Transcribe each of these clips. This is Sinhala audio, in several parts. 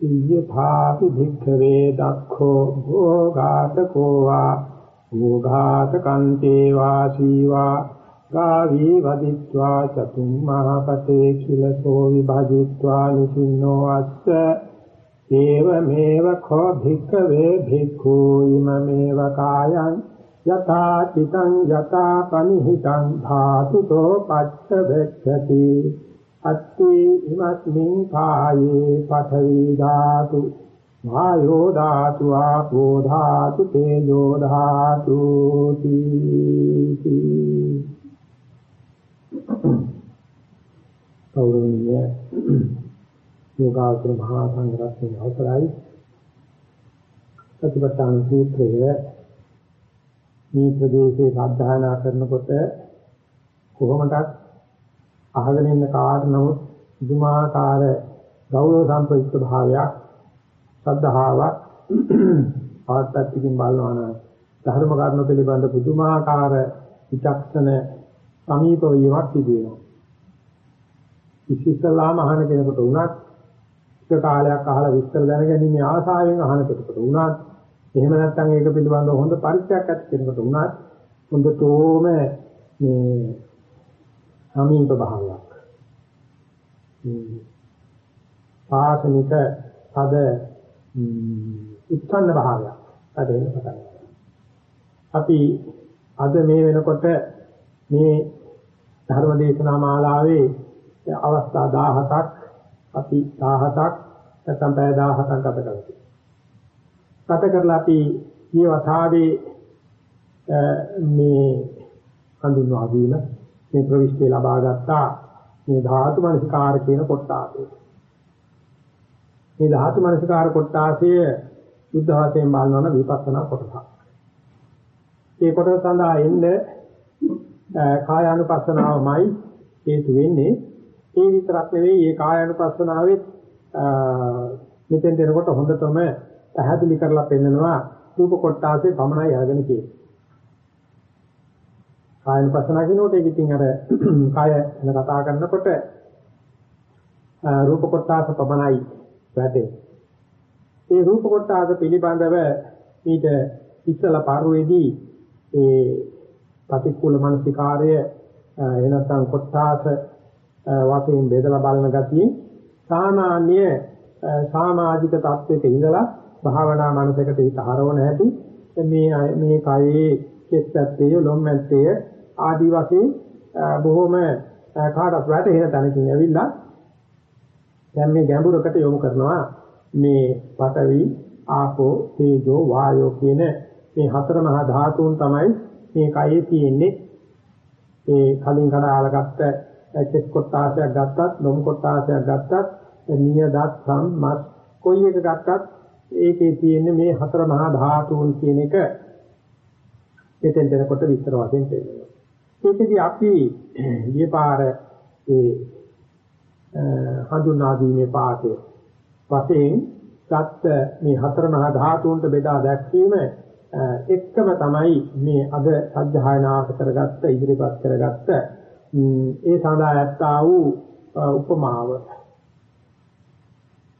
ඉයථාපි භික්ඛවේ දක්ඛෝ භෝඝාතකෝ වා භෝඝාතකන්තේ වාසීවා ගාවී වදිත්වා චතුම්මහපතේ කිලසෝ විභජිත්වා නිසින්නෝ අස්ස ඒවමේව khෝ භික්ඛවේ භික්ඛු ඉමමේව කායං යථා තිතං යථා පනිහිතං ධාතුතෝ පච්ච වෙක්ඛති අත්ති ඉමස්මින් කායේ පඨවි ධාතු වායෝ ධාතු ආපෝ ධාතු තේජෝ ධාතු තීති කෞරවණීය යෝගාචර මහා සංඝරත්නයේ අවසරයි. ප්‍රතිපත්තන සූත්‍රයේ මේ ප්‍රදේශයේ සාධාරණ කරනකොට කොහොමදත් අහගෙන ඉන්න කාට නමුත් පුදුමාකාර ගෞරව සම්ප්‍රයුක්ත භාවයක් සද්ධාාවක් ආත්පත්තිකින් බලනවා නම් ධර්ම කරුණු පිළිබඳ පුදුමාකාර විචක්ෂණ සමීප වීමක් සිදු වෙනවා. ඉතිස්සලාම අහන කෙනෙකුට උනත් එක කාලයක් අහලා විස්තර දැනගැනීමේ ආසාවෙන් අහන කෙනෙකුට උනත් එහෙම නැත්නම් ඒක පිළිබඳව හොඳ පරිචයක් ඇති කෙනෙකුට උනත් හොඳටම මේ සමීප භාවයක්. පාසනික පද උත්සන්න භාවයක්. අදෙන්න පටන් අපි අද මේ වෙනකොට මේ ධර්ම දේශනා මාලාවේ අවස්ථා 17ක් අපි 17ක් නැත්නම් පැය 17ක් ගත කරලා ගත කරලා අපි මේ වතාවේ මේ හඳුන්වා දීම මේ ප්‍රවිෂ්ඨය ලබා ගත්තා මේ ධාතු මනසිකාර කියන කොටාසය. මේ ධාතු මනසිකාර කොටාසය සුද්ධ වාසයෙන් බලනවන විපස්සනා කොටසක්. මේ කොටස සඳහා එන්නේ කායානුපස්සනාවමයි හේතු වෙන්නේ. ඒ විතරක් නෙවෙයි මේ කායානුපස්සනාවෙත් මෙතෙන් දෙනකොට හොඳටම පැහැදිලි කරලා පෙන්නනවා රූප කොටාසේ පමණයි අරගෙන කියන්නේ. කායන පස්සනා කියනකොට ඒක ඉතින් අර කාය ගැන කතා කරනකොට රූප කොටස පමණයි වැටේ. ඒ රූප කොටස පිළිබඳව ඊට ඉස්සලා පාරුවේදී ඒ ප්‍රතිකූල මානසිකාර්ය එනසම් කොටස වශයෙන් බෙදලා බලන ගතිය සාමාන්‍ය සමාජික තත්වයක ඉඳලා භාවනා මනසකට හිත හරවන හැටි මේ මේ කයේ කෙස්සත්තේ ලොම්මැත්තේ ආදි වශයෙන් බොහොම කාටත් වැටහෙන තැනකින් ඇවිල්ලා දැන් මේ ගැඹුරකට යොමු කරනවා මේ පඨවි ආපෝ තේජෝ වායෝ කියන මේ හතර මහා ධාතුන් තමයි මේ කයේ තියෙන්නේ. ඒ කලින් කඩාලගත්ත චෙක් කොටාසයක් ගත්තත් ලොම් කොටාසයක් ගත්තත් නියදත් සම් මස් කොයි එක ගත්තත් ඒකේ තියෙන්නේ මේ හතර මහා ධාතුන් කියන එක. එතෙන් දෙනකොට විස්තර වශයෙන් තේරෙනවා. ඒකදී අපි ඊපාර ඒ හඳුනා දීමේ පාඩේ වශයෙන් ගත්ත මේ හතර මහා ධාතුන්ට බෙදා දැක්වීම එක්කම තමයි මේ අද සත්‍යයනාක කරගත්ත ඉදිරිපත් කරගත්ත ඒ සඳහා ඇත්තා වූ උපමාව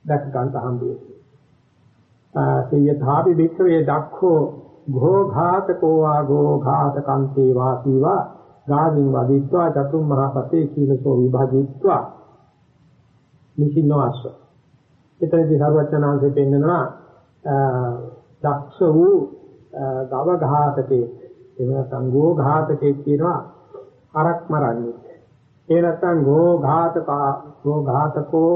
දැක් ගන්න හම්බුවේ. සේයථාපි වික්‍රේ දක්ඛෝ ඝෝ ඝාතකෝ වා ඝෝ ඝාතකන්තේ වාසීවා ගාමින් වදිත්වා චතුම් මහා පතේ කීලසෝ විභජිත්වා නිසින්නවාස. එතනදී සර්වචනාංශයෙන් පෙන්නනවා දක්ෂ වූ ගව ඝාතකේ එහෙම සංගෝ ඝාතකේ කියනවා අරක් මරන්නේ. ඒ නැත්නම් ගෝ ඝාතකා ගෝ ඝාතකෝ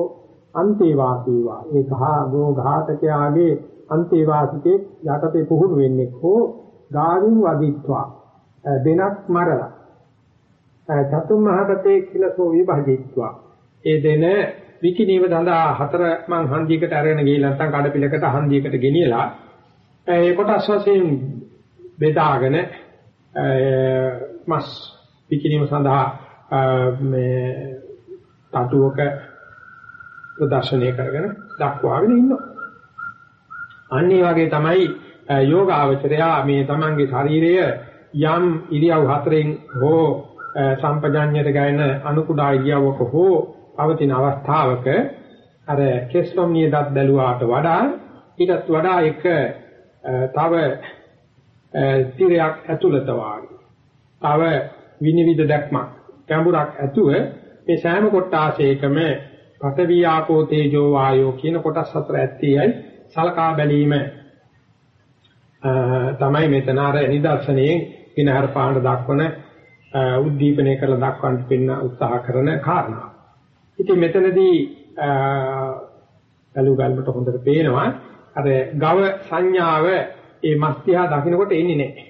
අන්තේවාසීවා. ඒ ගා ගෝ ඝාතකයාගේ අන්තේවාසිකේ යටතේ පුහුණු වෙන්නේ කො ගාවින් වදිත්වා දෙනක් මරලා චතුම් මහපතේ කිලසෝ විභජිත්වා ඒ දෙන විකිනීම සඳහා හතර මං හන්දියකට අරගෙන ගිහින් නැත්නම් කඩපිලකට හන්දියකට ගෙනියලා ඒ කොටස් වශයෙන් බෙදාගෙන මස් පිකිනීම සඳහා මේ තටුවක ප්‍රදර්ශනය කරගෙන දක්වාගෙන ඉන්නවා. අන්න ඒ වගේ තමයි යෝගාවචරයා මේ තමන්ගේ ශරීරය යම් ඉරියව් හතරෙන් හෝ සම්පජඤ්ඤයට ගයන අනුකුඩා ඉරියව්වක හෝ පවතින අවස්ථාවක අර කෙස්ලොම්නිය දත් බැලුවාට වඩා ඊටත් වඩා එක තව තිරයක් ඇතුළත වාගේ. තව විනිවිද දැක්මක් ගැඹුරක් ඇතුව මේ සෑම කොටාසයකම පඨවි ආපෝ තේජෝ වායෝ කියන කොටස් හතර ඇත්තේයි සලකා බැලීම. තමයි මෙතන අර නිදර්ශනයේ කිනහර පාණ්ඩ දක්වන උද්දීපනය කරලා දක්වන්න පින්න උත්සාහ කරන කාරණා. ඉතින් මෙතනදී බැලු ගල්මට හොඳට පේනවා අර ගව සංඥාව ඒ මස්තිහා දකින්නකොට එන්නේ නැහැ.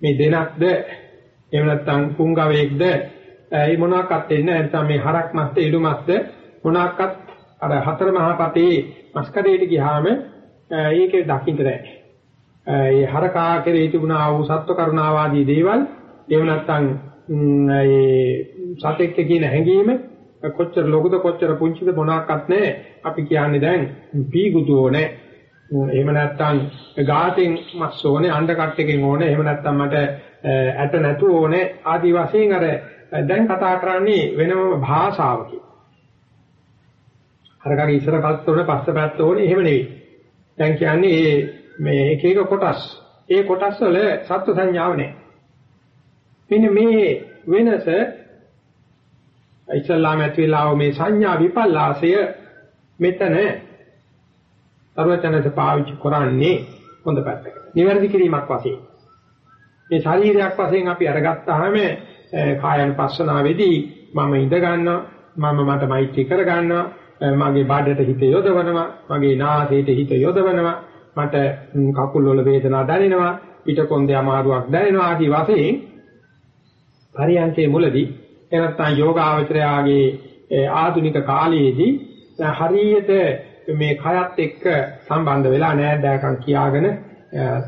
මේ දෙනක්ද එහෙම නැත්නම් කුංගවේක්ද ඒ මොනවාක්වත් එන්නේ නැත්නම් මේ හරක් මස්ද ඉළු මස්ද මොනවාක්වත් අර හතර මහා පතේ මස්කඩේට ගියාම ඒකේ දකින්න බෑ. ඒ හරකා කෙරේ තිබුණා වූ සත්ව කරුණාවාදී දේවල් එහෙම නැත්නම් ඒ සතෙක් කියන හැඟීම කොච්චර ලොකුද කොච්චර පුංචිද මොනවාක්වත් නැහැ. අපි කියන්නේ දැන් පීගුතු ඕනේ. එහෙම නැත්නම් ගාතෙන් මස් ඕනේ, අණ්ඩ කට්ටකින් ඕනේ. එහෙම නැත්නම් මට ඇට නැතු ඕනේ. ආදි වශයෙන් අර දැන් කතා කරන්නේ වෙනම භාෂාවකින්. අරකගේ ඉස්සර පැත්ත උනේ පස්ස පැත්ත උනේ එහෙම නෙවෙයි. දැන් කියන්නේ මේ එක එක කොටස්. ඒ කොටස් වල සත්ව සංඥාව නැහැ. මෙන්න මේ වෙනස ඉස්ලාම ඇතුළාව මේ සංඥා විපල්ලාසය මෙතන සර්වචනස පාවිච්චි කරන්නේ හොඳ පැත්තකට. නිවැරදි කිරීමක් වශයෙන්. මේ ශරීරයක් වශයෙන් අපි අරගත්තාම කායනුපස්සනාවේදී මම ඉඳ ගන්නවා මම මට මෛත්‍රී කර ගන්නවා මගේ බාඩට හිත යොදවනවා මගේ නාසයට හිත යොදවනවා මට කකුල් වල වේදනාවක් දැනෙනවා පිටකොන්දේ අමාරුවක් දැනෙනවා ආදී වශයෙන් පරියන්කේ මුලදී එනත්තන් යෝගාවචරයාගේ ආධුනික කාලයේදී හරියට මේ කයත් එක්ක සම්බන්ධ වෙලා නෑදෑකම් කියාගෙන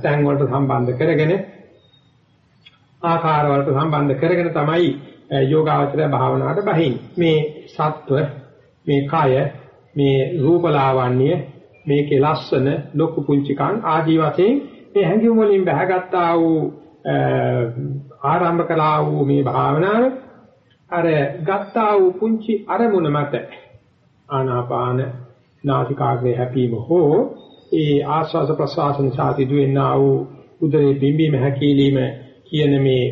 තැන් වලට සම්බන්ධ කරගෙන ආකාර වලට සම්බන්ධ කරගෙන තමයි යෝගාවචරය භාවනාවට බහින්නේ. මේ සත්ව, මේ කය, මේ රූපලාවන්‍ය, මේකේ ලස්සන, ලොකු පුංචිකන් ආදී වශයෙන් මේ හැඟීම් වලින් බහගත්තා වූ ආරම්භ කළා වූ මේ භාවනාව. අර ගත්තා වූ පුංචි අරමුණ මත ආනාපාන නාසිකාග්‍රේ හැපීම හෝ ඒ ආස්වාස ප්‍රසවාස නිසා සිදුවෙනා වූ උදරේ බිම්බීම හැකීලිම කියන මේ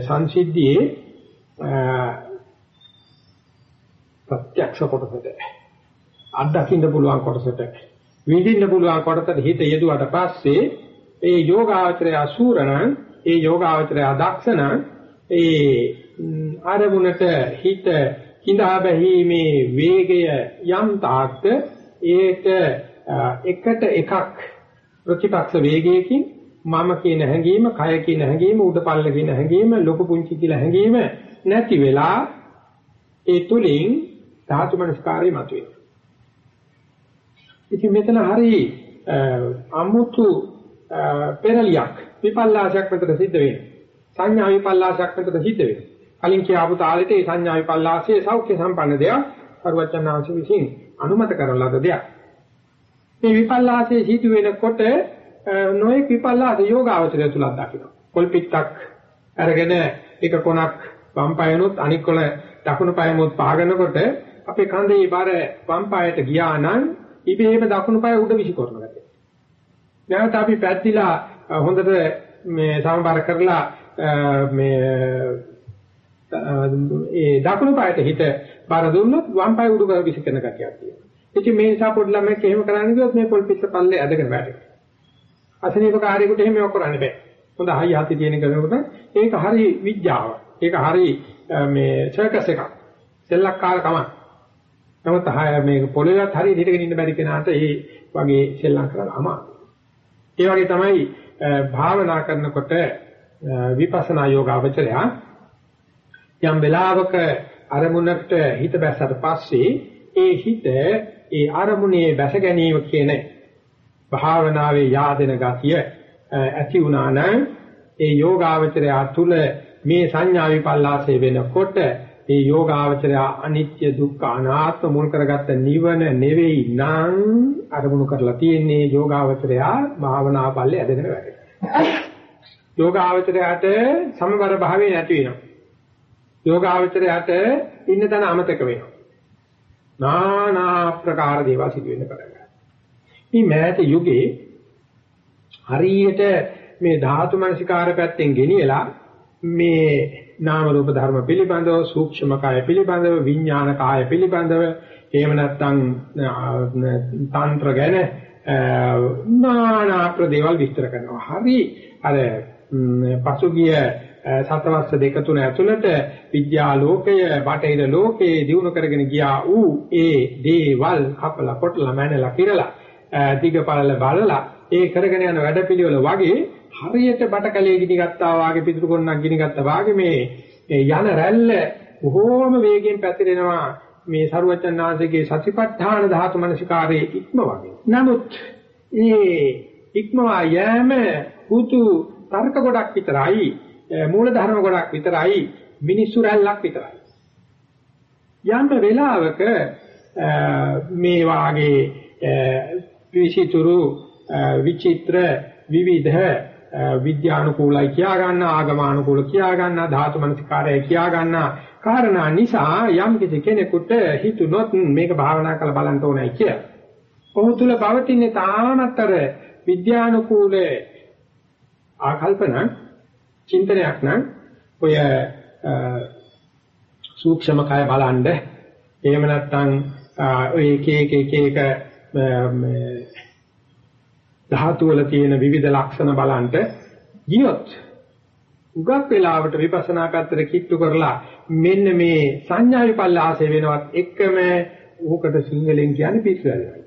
සංසිද්ධියේ ප්‍රත්‍යක්ෂ කොටසට අත්දකින්න පුළුවන් කොටසට විඳින්න පුළුවන් කොටසට හිත යෙදුවට පස්සේ ඒ යෝගාචරය අසූරණ ඒ යෝගාචරය අදක්ෂණ ඒ ආරමුණට හිත කිඳා බැහිමේ වේගය යම් තාක්ද ඒක එකට එකක් ප්‍රතිපක්ෂ වේගයකින් මම කියන හැඟීම, කය කියන හැඟීම, උඩපල්ල කියන හැඟීම, ලොකු පුංචි කියලා හැඟීම නැති වෙලා ඒ තුලින් ධාතු මනස්කාරය මතුවේ. ඉතින් මෙතන හරි අමුතු පෙරලියක් විපල්ලාසයක් මෙතන සිද්ධ වෙනවා. සංඥා විපල්ලාසයක් මෙතන සිද්ධ වෙනවා. කලින් කියාපු තාලෙට ඒ සංඥා විපල්ලාසයේ සෞඛ්‍ය සම්පන්න දෙයක් පරිවචනාංශ විසින් අනුමත කරන ලද දෙයක්. මේ විපල්ලාසයේ සිදු වෙනකොට නොයෙක් විපල්ලාස යෝගාවචරය තුලක් දකින්න. කොල්පිටක් අරගෙන එක කොනක් වම් පායනොත් අනික් කොන දකුණු පායනොත් පාගනකොට අපේ කඳේ බර වම් පායට ගියා නම් ඉබේම දකුණු පාය උඩ විසිකරන ගැටේ. නැවත අපි පැද්දිලා හොඳට මේ සමබර කරලා මේ ඒ දකුණු පායට හිත බර දුන්නොත් වම් පාය උඩ විසිකරන ගැටියක් තියෙනවා. ඉතින් මේ නිසා පොඩි ළමයෙක් එහෙම කරන්නේ කිව්වොත් මේ පොල් පිට පල්ලේ ඇදගෙන වැටෙනවා. අසනීප කාර්යයකට එහෙම යොක් කරන්න බෑ. හොඳ හයි හති තියෙන කෙනෙකුට ඒක හරි විද්‍යාව. ඒක හරි මේ සර්කස් එකක්. සෙල්ලක්කාර කමක්. නමුත් මේ පොළේවත් හරි හිටගෙන ඉන්න බැරි කෙනාට ඒ වගේ සෙල්ලම් කරලා අමාරුයි. ඒ වගේ තමයි භාවනා කරනකොට විපස්සනා යෝගාවචරය යම් වෙලාවක අරමුණට හිත බැස්සට පස්සේ ඒ හිත ඒ අරමුණේ බැස ගැනීම කියන භාවනාවේ yaadena ගතිය ඇති වුණා නම් ඒ යෝගාවචරය තුළ මේ සංඥා විපල්ලාසය වෙනකොට ඒ යෝගාවචරය අනිත්‍ය දුක්ඛ අනාත්ම මුල් කරගත්ත නිවන නෙවෙයි නම් අරමුණු කරලා තියෙන්නේ යෝගාවචරය භාවනා පල්ලේ ඇදගෙන වැඩේ. යෝගාවචරයට සමබර භාවය නැති වෙනවා. යෝගාවචරයට ඉන්න තැන අමතක වෙනවා. নানা ප්‍රකාර දේවල් සිදු වෙන්න පටන් ගන්නවා. මේ මෑත යුගයේ හරියට මේ ධාතු මනසිකාර පැත්තෙන් ගෙනියලා මේ නාම රූප ධර්ම පිළිබඳව සූක්ෂම කාය පිළිබඳව විඥාන කාය පිළිබඳව එහෙම නැත්නම් තන්ත්‍ර ගැන නානා ප්‍රදේවල් විස්තර කරනවා. හරි අර පසුගිය සතවස්ස දෙක තුන ඇතුළත විද්‍යා ලෝකය බටහිර ලෝකයේ දිනු කරගෙන ගියා ඌ ඒ දේවල් කපලා කොටලා මැනලා කිරලා දිගපළල බලලා ඒ කරගෙන යන වැඩපිළිවෙල වගේ හරියට බටකලේ ගිනි ගත්තා වාගේ පිටු කොන්නක් ගිනි ගත්තා වාගේ මේ යන රැල්ල බොහෝම වේගයෙන් පැතිරෙනවා මේ සරුවචනාංශයේ සතිපට්ඨාන ධාතු මනසිකාරයේ ඉක්ම වගේ. නමුත් ඒ ඉක්මවා යෑම හුතු තර්ක ගොඩක් විතරයි මූල ධර්ම ගොඩක් විතරයි මිනිස්සු රැල්ලක් විතරයි. යම් වෙලාවක මේ වාගේ විචිතුරු විචිත්‍ර විවිධ විද්‍යානුකූලයි කියා ගන්න ආගමානුකූල කියා ගන්න ධාතු මනසිකාරය කියා ගන්න කාරණා නිසා යම් කිසි කෙනෙකුට හිතුනොත් මේක භාවනා කරලා බලන්න ඕනයි කියලා. ඔහු තුල පවතින තාමතර විද්‍යානුකූල ආකල්පන චින්තනයක් නම් ඔය සූක්ෂම කය බලන්න එහෙම නැත්නම් ඔය එක එක එක එක ධාතු වල තියෙන විවිධ ලක්ෂණ බලන්ට ගියොත් උගක් වෙලාවට විපස්සනා පැත්තට කිට්ටු කරලා මෙන්න මේ සංඥා විපල්ලාසය වෙනවත් එකම ඕකට සිංහලෙන් කියන්නේ පිස්සුවල්ලා.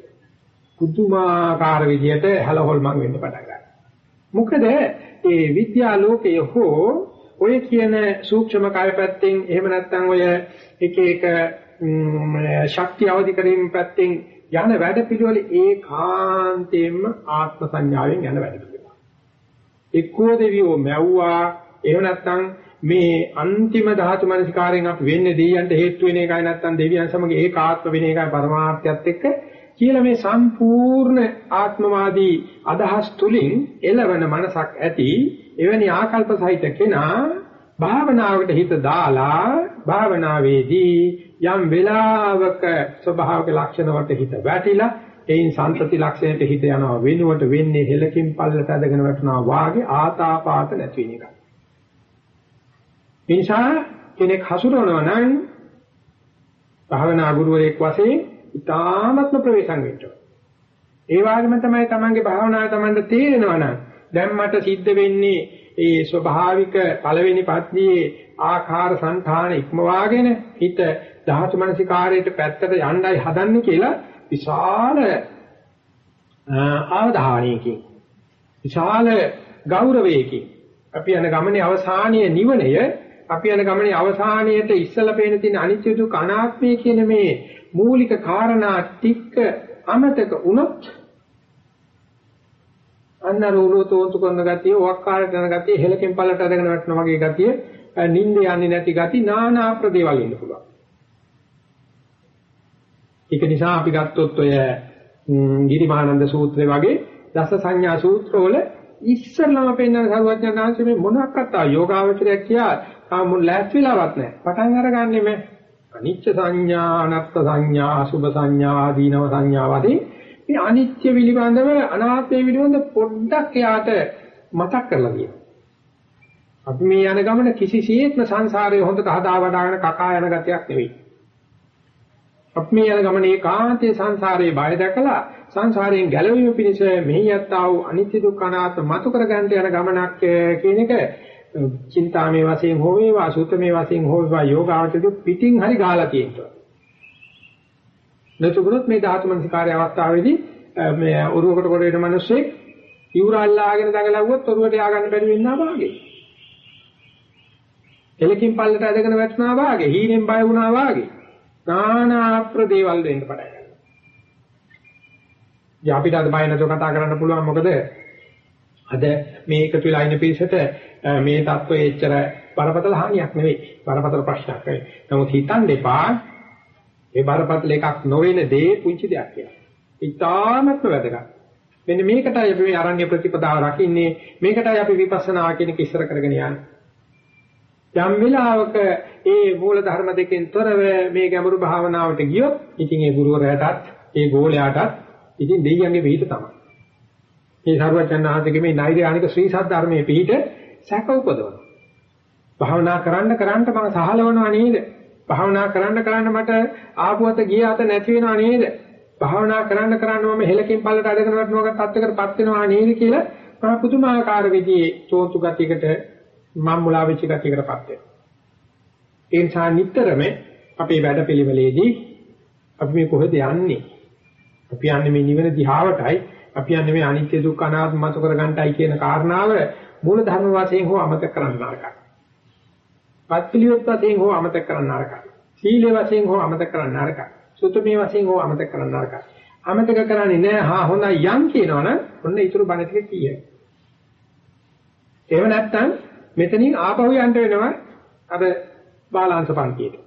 පුදුමාකාර විදියට හැලහොල්මන් වෙන්න පටන් ගන්නවා. මොකද ඒ විද්‍යා ලෝකයේ හෝ ඔය කියන සූක්ෂම කාය පැත්තෙන් එහෙම නැත්නම් ඔය එක එක ශක්තිය අවදි කිරීම පැත්තෙන් යන වැඩ පිළිවෙල ඒකාන්තයෙන්ම ආත්ම සංඥාවෙන් යන වැඩ පිළිවෙල. එක්කෝ දෙවියෝ මැව්වා එහෙම නැත්නම් මේ අන්තිම ධාතු මනසිකාරයෙන් අපි වෙන්නේ දෙයයන්ට හේතු වෙන එකයි නැත්නම් දෙවියන් සමග ඒකාත්ම වෙන එකයි පරමාර්ථයත් එක්ක කියලා මේ සම්පූර්ණ ආත්මවාදී අදහස් තුලින් එළවෙන මනසක් ඇති එවැනි ආකල්ප සහිත කෙනා භාවනාවකට හිත දාලා භාවනාවේදී යම් වෙලාවක ස්වභාවික ලක්ෂණ වලට හිත වැටිලා එයින් සම්පති ලක්ෂණයට හිත යනවා වෙනුවට වෙන්නේ හෙලකින් පල්ලට අදගෙන වැටෙනවා වාගේ ආතාපාත නැති වෙන එක. නිසා කෙනෙක් හසුරවනවා නම් භාවනා ගුරුවරයෙක් වශයෙන් ඉතාමත්ම ප්‍රවේශම් වෙන්න ඒ වගේම තමයි තමන්ගේ භාවනාව තමන්ට තේරෙනවා නම් දැන් මට සිද්ධ වෙන්නේ ඒ ස්වභාවික පළවෙනි පත්නියේ ආකාර සංඛාන ඉක්මවාගෙන හිත ධාතු මනසිකාරයට පැත්තට යන්නයි හදන්නේ කියලා විශාල ආවධානයකින් විශාල ගෞරවයකින් අපි යන ගමනේ අවසානීය නිවනය අපි යන ගමනේ අවසානයේට ඉස්සලා පේන තියෙන අනිත්‍ය දුක් අනාත්මය කියන මේ මූලික කාරණා ටික අමතක වුණොත් අන්න රෝලෝතෝන්තු කරන ගතිය, වක්කාරට යන ගතිය, හෙලකින් පල්ලට අරගෙන වැටෙන වගේ ගතිය, නිින්ද යන්නේ නැති ගතිය, নানা ප්‍රදේවල් ඉන්න පුළුවන්. ඒක නිසා අපි ගත්තොත් ඔය ගිරිමානන්ද සූත්‍රය වගේ දස සංඥා සූත්‍රවල ඉස්සරලම පෙන්වන සරුවඥාන්සේ මේ මොනක්වත් ආ යෝගාවචරයක් කියා තාම ලෑස්තිලාවක් නැහැ. පටන් අරගන්නේ මේ අනිච්ච සංඥා, අනත්ත් සංඥා, අසුභ සංඥා, ආදීනව සංඥා වගේ මේ අනිත්‍ය පිළිබඳව අනාත්මය පිළිබඳව පොඩ්ඩක් එයාට මතක් කරලා දෙනවා. අපි මේ යන ගමන කිසිසේත්ම සංසාරයේ හොඳට හදා වඩාගෙන කකා යන ගතියක් නෙවෙයි. අපි මේ යන ගමන ඒකාන්තයේ සංසාරයේ බය දැකලා සංසාරයෙන් ගැලවීම පිණිස මෙහි යත්තා වූ අනිත්‍ය දුක්ඛ අනාත්ම මතු කර ගන්නට යන ගමනක් කියන එක චින්තාමේ වශයෙන් හෝ වේවා සූත්‍රමේ වශයෙන් හෝ වේවා යෝගාවචරය පිටින් හරි ගහලා තියෙනවා. නැතුනොත් මේ ධාතු මනසිකාර්ය අවස්ථාවේදී මේ ඔරුවකට කොට වෙන මිනිස්සෙක් ඉවුරල්ලාගෙන දඟලවුවොත් ඔරුවට ය아가න්න බැරි වෙන්නා වාගේ. එලකින් පල්ලට ඇදගෙන වැටෙනවා වාගේ, හීනෙන් බය වුණා වාගේ. නානා ප්‍රදේවල් දෙන්න පටන් ගන්නවා. ඉතින් අපිට අද බය නැතුව කතා කරන්න පුළුවන් මොකද අද මේ එකතු වෙලා ඉන්න පිරිසට මේ தত্ত্বය එච්චර බරපතල හානියක් නෙවෙයි. බරපතල ප්‍රශ්නයක් නෙවෙයි. නමුත් හිතන්න එපා මේ බරපතල එකක් නොවන දේ පුංචි දෙයක් කියලා. ඉතාමත්ම වැදගත්. මෙන්න මේකටයි අපි මේ ආරණ්‍ය ප්‍රතිපදාව රකින්නේ. මේකටයි අපි විපස්සනා කියන එක ඉස්සර කරගෙන යන්නේ. යම් වෙලාවක ඒ මූල ධර්ම දෙකෙන් තොරව මේ ගැඹුරු භාවනාවට ගියොත් ඉතින් ඒ ගුරුවරයාටත් ඒ ගෝලයාටත් ඉතින් දෙයියන්ගේ වෙහිට තමයි. මේ සරුවචනාහතගේ මේ නෛර්යානික ශ්‍රී සද්ධර්මයේ පිට සැක උපදවනවා. භාවනා කරන්න කරන්න මම සහලවනවා නේද? භාවනා කරන්න කරන්න මට ආපුවත ගියාත නැති වෙනවා නේද? භාවනා කරන්න කරන්න මම හෙලකින් පල්ලට අඩගෙන වටනවාගත් අත්‍යකරපත් වෙනවා නේද කියලා මම පුදුමාකාර විදිහේ චෝන්තු ගතියකට මම මුලා වෙච්ච ගතියකටපත් වෙනවා. ඒ නිසා නිතරම අපේ වැඩපිළිවෙලේදී අපි මේ කොහෙද යන්නේ? අපි යන්නේ මේ නිවන දිහාවටයි අපි යන්නේ මේ අනිත්‍ය දුක්ඛ අනාත්ම මත කරගන්නටයි කියන කාරණාව මූල ධර්ම වශයෙන් හෝ අමතක කරන්න නරකයි. පත්පිලියොත් වශයෙන් හෝ අමතක කරන්න නරකයි. සීල වශයෙන් හෝ අමතක කරන්න නරකයි. සුතමේ වශයෙන් හෝ අමතක කරන්න නරකයි. අමතක කරන්නේ නැහැ හා හොඳයි යම් කියනවනම් ඔන්න ඊටු බණ ටික කියයි. එහෙම නැත්නම් මෙතනින් ආපහු යන්න වෙනවා අර බාලාංශ පන්තියට.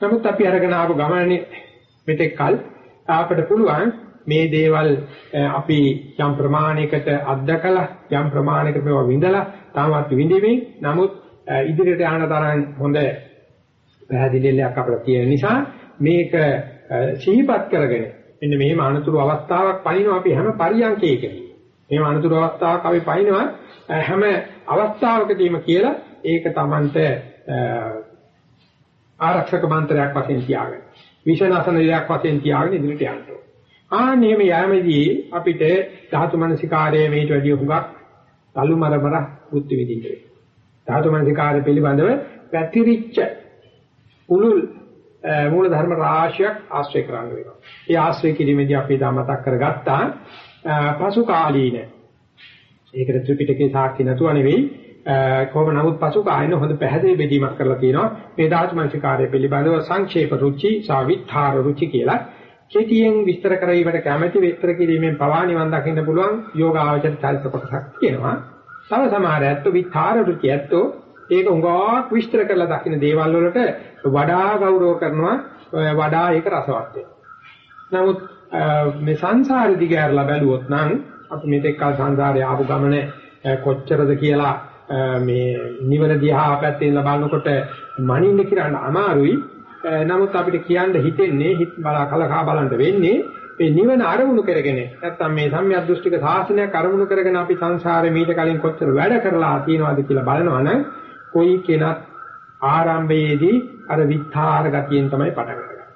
නමුත් අපි අරගෙන ආපු ගමනේ මෙතෙක් කල අපිට පුළුවන් මේ දේවල් අපි යම් ප්‍රමාණයකට අත්දකලා යම් ප්‍රමාණයකට මේවා විඳලා තාමත් විඳිමින් නමුත් ඉදිරියට යන තරම් හොඳ පැහැදිලිලයක් අපිට තියෙන නිසා මේක සිහිපත් කරගෙන මෙන්න මෙහෙම අනුතුරු අවස්ථාවක් පනිනවා අපි හැම පරියන්කයකදී. මෙහෙම අනුතුරු අවස්ථාවක් අපි පනිනවා හැම අවස්ථාවකදීම කියලා ඒක Tamante ආරක්ෂක මන්ත්‍රයක් වශයෙන් තියාගන්න. විෂණාසන දෙයක් වශයෙන් තියාගෙන ඉදිරියට යන්න ඕන. ආන්නේම යෑමේදී අපිට ධාතු මනසිකාරයේ මේට වැඩිය හුඟක් අලුමරමර බුද්ධ විදින්න වෙනවා. ධාතු මනසිකාරය පිළිබඳව පැතිරිච්ච උලුල් මූල ධර්ම රාශියක් ආශ්‍රය කරන්න වෙනවා. ඒ ආශ්‍රය කිරීමේදී අපි දා මතක් කරගත්තා පසු කාලීන ඒකට ත්‍රිපිටකේ සාක්ෂි නැතුව නෙවෙයි කොහොම නමුත් පසු කායින හොඳ පැහැදිලි බෙදීමක් කරලා තියෙනවා මේ ධාතු මනසිකාරය පිළිබඳව සංක්ෂේප රුචි සාවිත්ථාර රුචි කියලා කෙටියෙන් විස්තර කරවීමට කැමැති විස්තර කිරීමෙන් පවා නිවන් දකින්න පුළුවන් යෝගාවචර චරිත කොටසක් තියෙනවා. තව සමහර ඇත්තෝ විත්ථාර රුචි ඇත්තෝ ඒක උඟාක් විස්තර කරලා දකින්න දේවල් වලට වඩා ගෞරව කරනවා වඩා ඒක රසවත් නමුත් මේ සංසාර දිගහැරලා බැලුවොත් නම් අපි මේක එක්කල් සංසාරේ ආපු ගමන කොච්චරද කියලා මේ නිවන දිහා පැත්තෙන් ලබනකොට මනින්න කියන අමාරුයි නමුත් අපිට කියන්න හිතෙන්නේ හිත බලා කලකා බලන්න වෙන්නේ මේ නිවන අරමුණු කරගෙන නැත්තම් මේ සම්‍යක් දෘෂ්ටික සාසනයක් අරමුණු කරගෙන අපි සංසාරේ මීට කලින් කොච්චර වැඩ කරලා තියෙනවද කියලා බලනවනම් කොයි කෙනත් ආරම්භයේදී අර විත්තාර ගතියෙන් තමයි පටන් ගන්නේ.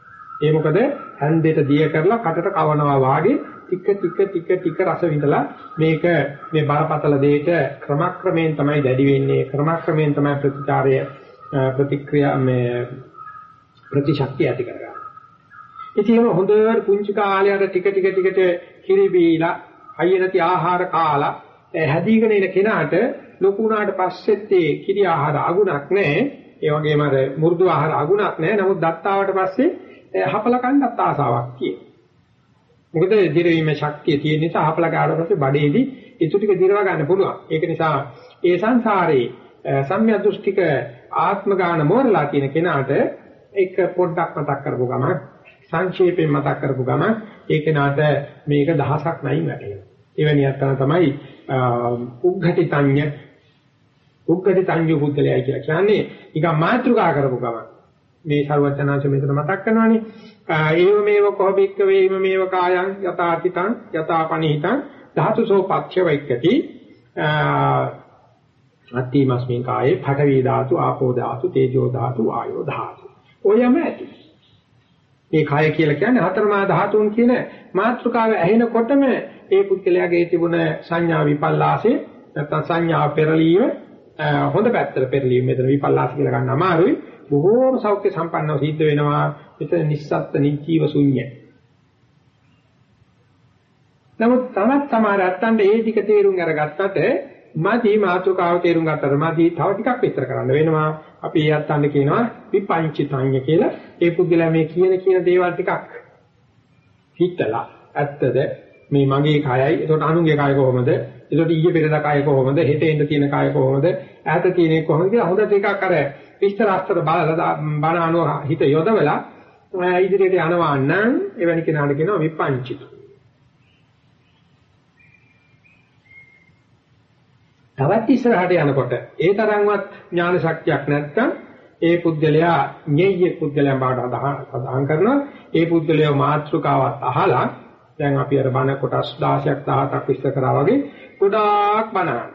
ඒ මොකද හැන්දෙට දිය කරලා කටට කවනවා වාගේ ටික ටික ටික ටික රස විඳලා මේක මේ බරපතල දෙයක ක්‍රමක්‍රමයෙන් තමයි දැඩි වෙන්නේ ක්‍රමක්‍රමයෙන් තමයි ප්‍රතිචාරය ප්‍රතික්‍රියා මේ ප්‍රතිශක්තිය ඇති කරගන්නේ. ඉතින් හොඳට පුංචි කාලේ ටික ටික ටිකට කිරි බීලා හයියනති ආහාර කාලා හැදීගෙන එන කෙනාට ලොකු වුණාට පස්සෙත් ඒ කිරි ආහාර අගුණක් නැහැ. ඒ වගේම අර මෘදු ආහාර අගුණක් නැහැ. නමුත් දත්තාවට පස්සේ හපල කන්නත් ආසාවක් තියෙනවා. මොකද දිරවීමේ ශක්තිය තියෙන නිසා හපල කාඩ පස්සේ බඩේදී ඊටු ටික දිරව ගන්න පුළුවන්. ඒක නිසා ඒ සංසාරේ සම්‍යක් දෘෂ්ටික ආත්ම ගාන මෝරලා තියෙන කෙනාට ඒක පොඩ්ඩක් මතක් කරපු ගම සංක්ෂේපයෙන් මතක් කරපු ගම ඒ කෙනාට මේක දහසක් නැයි වැටෙනවා. එවැනි අත්තන තමයි උග්ඝටිතඤ්ඤ උග්ඝටිතඤ්ඤ බුද්ධලයි කියලා කියන්නේ නිකන් මාත්‍රිකා කරපු ගම. මේ ਸਰවඥාංශ මෙතන මතක් කරනවානේ. ඒව මේව කොහොබික්ක වේම මේව කායං යථාතිතං යථාපනිහිතං ධාතුසෝ පක්ෂ වෛක්‍යති අත්තිමස්මින් කායේ පඨවි ධාතු ආපෝ ධාතු තේජෝ ධාතු ආයෝ ධාතු. ඔයම ඇති. මේ කය කියලා කියන්නේ හතරමා ධාතුන් කියන මාත්‍රකාව ඇහෙනකොටම ඒ පුද්ගලයාගේ තිබුණ සංඥා විපල්ලාසේ නැත්නම් සංඥා පෙරලීම හොඳ පැත්තට පෙරලීම මෙතන විපල්ලාස කියලා ගන්න අමාරුයි. බොහෝම සෞඛ්‍ය සම්පන්නව සිද්ධ වෙනවා. මෙතන නිස්සත්ත්ව නිජීව ශුන්‍ය. නමුත් තමත් සමහර අත්තන්ට ඒ ටික තේරුම් අරගත්තට මදි මාතෘකාව තේරුම් ගත්තට මදි තව ටිකක් විස්තර කරන්න වෙනවා. අපි ඒ අත්තන්ට කියනවා විපංචිතඤ්ඤ කියලා. ඒ පුද්ගලයා මේ කියන කියන දේවල් ටිකක් හිතලා ඇත්තද? මේ මගේ කයයි. එතකොට අනුන්ගේ කය කොහොමද? එතකොට ඊයේ පෙරේදා කය කොහොමද? හෙට එන්න තියෙන කය කොහොමද? ඈත තියෙන කොහොමද කියලා හොඳ ටිකක් අර විස්තර අස්තර බලලා බණ අනුව හිත යොදවලා ඉදිරියට යනවා නම් එවැනි කෙනාට කියනවා විපංචිත. තවත් ඉස්සරහට යනකොට ඒ තරම්වත් ඥාන ශක්තියක් නැත්තම් ඒ පුද්ගලයා ඤෙය්‍ය පුද්ගලයන් බවට අදහන් කරනවා ඒ පුද්ගලයා මාත්‍රකාවක් අහලා දැන් අපි අර බණ කොටස් 16ක් 17ක් විස්තර කරා වගේ ගොඩාක් බණ අහනවා.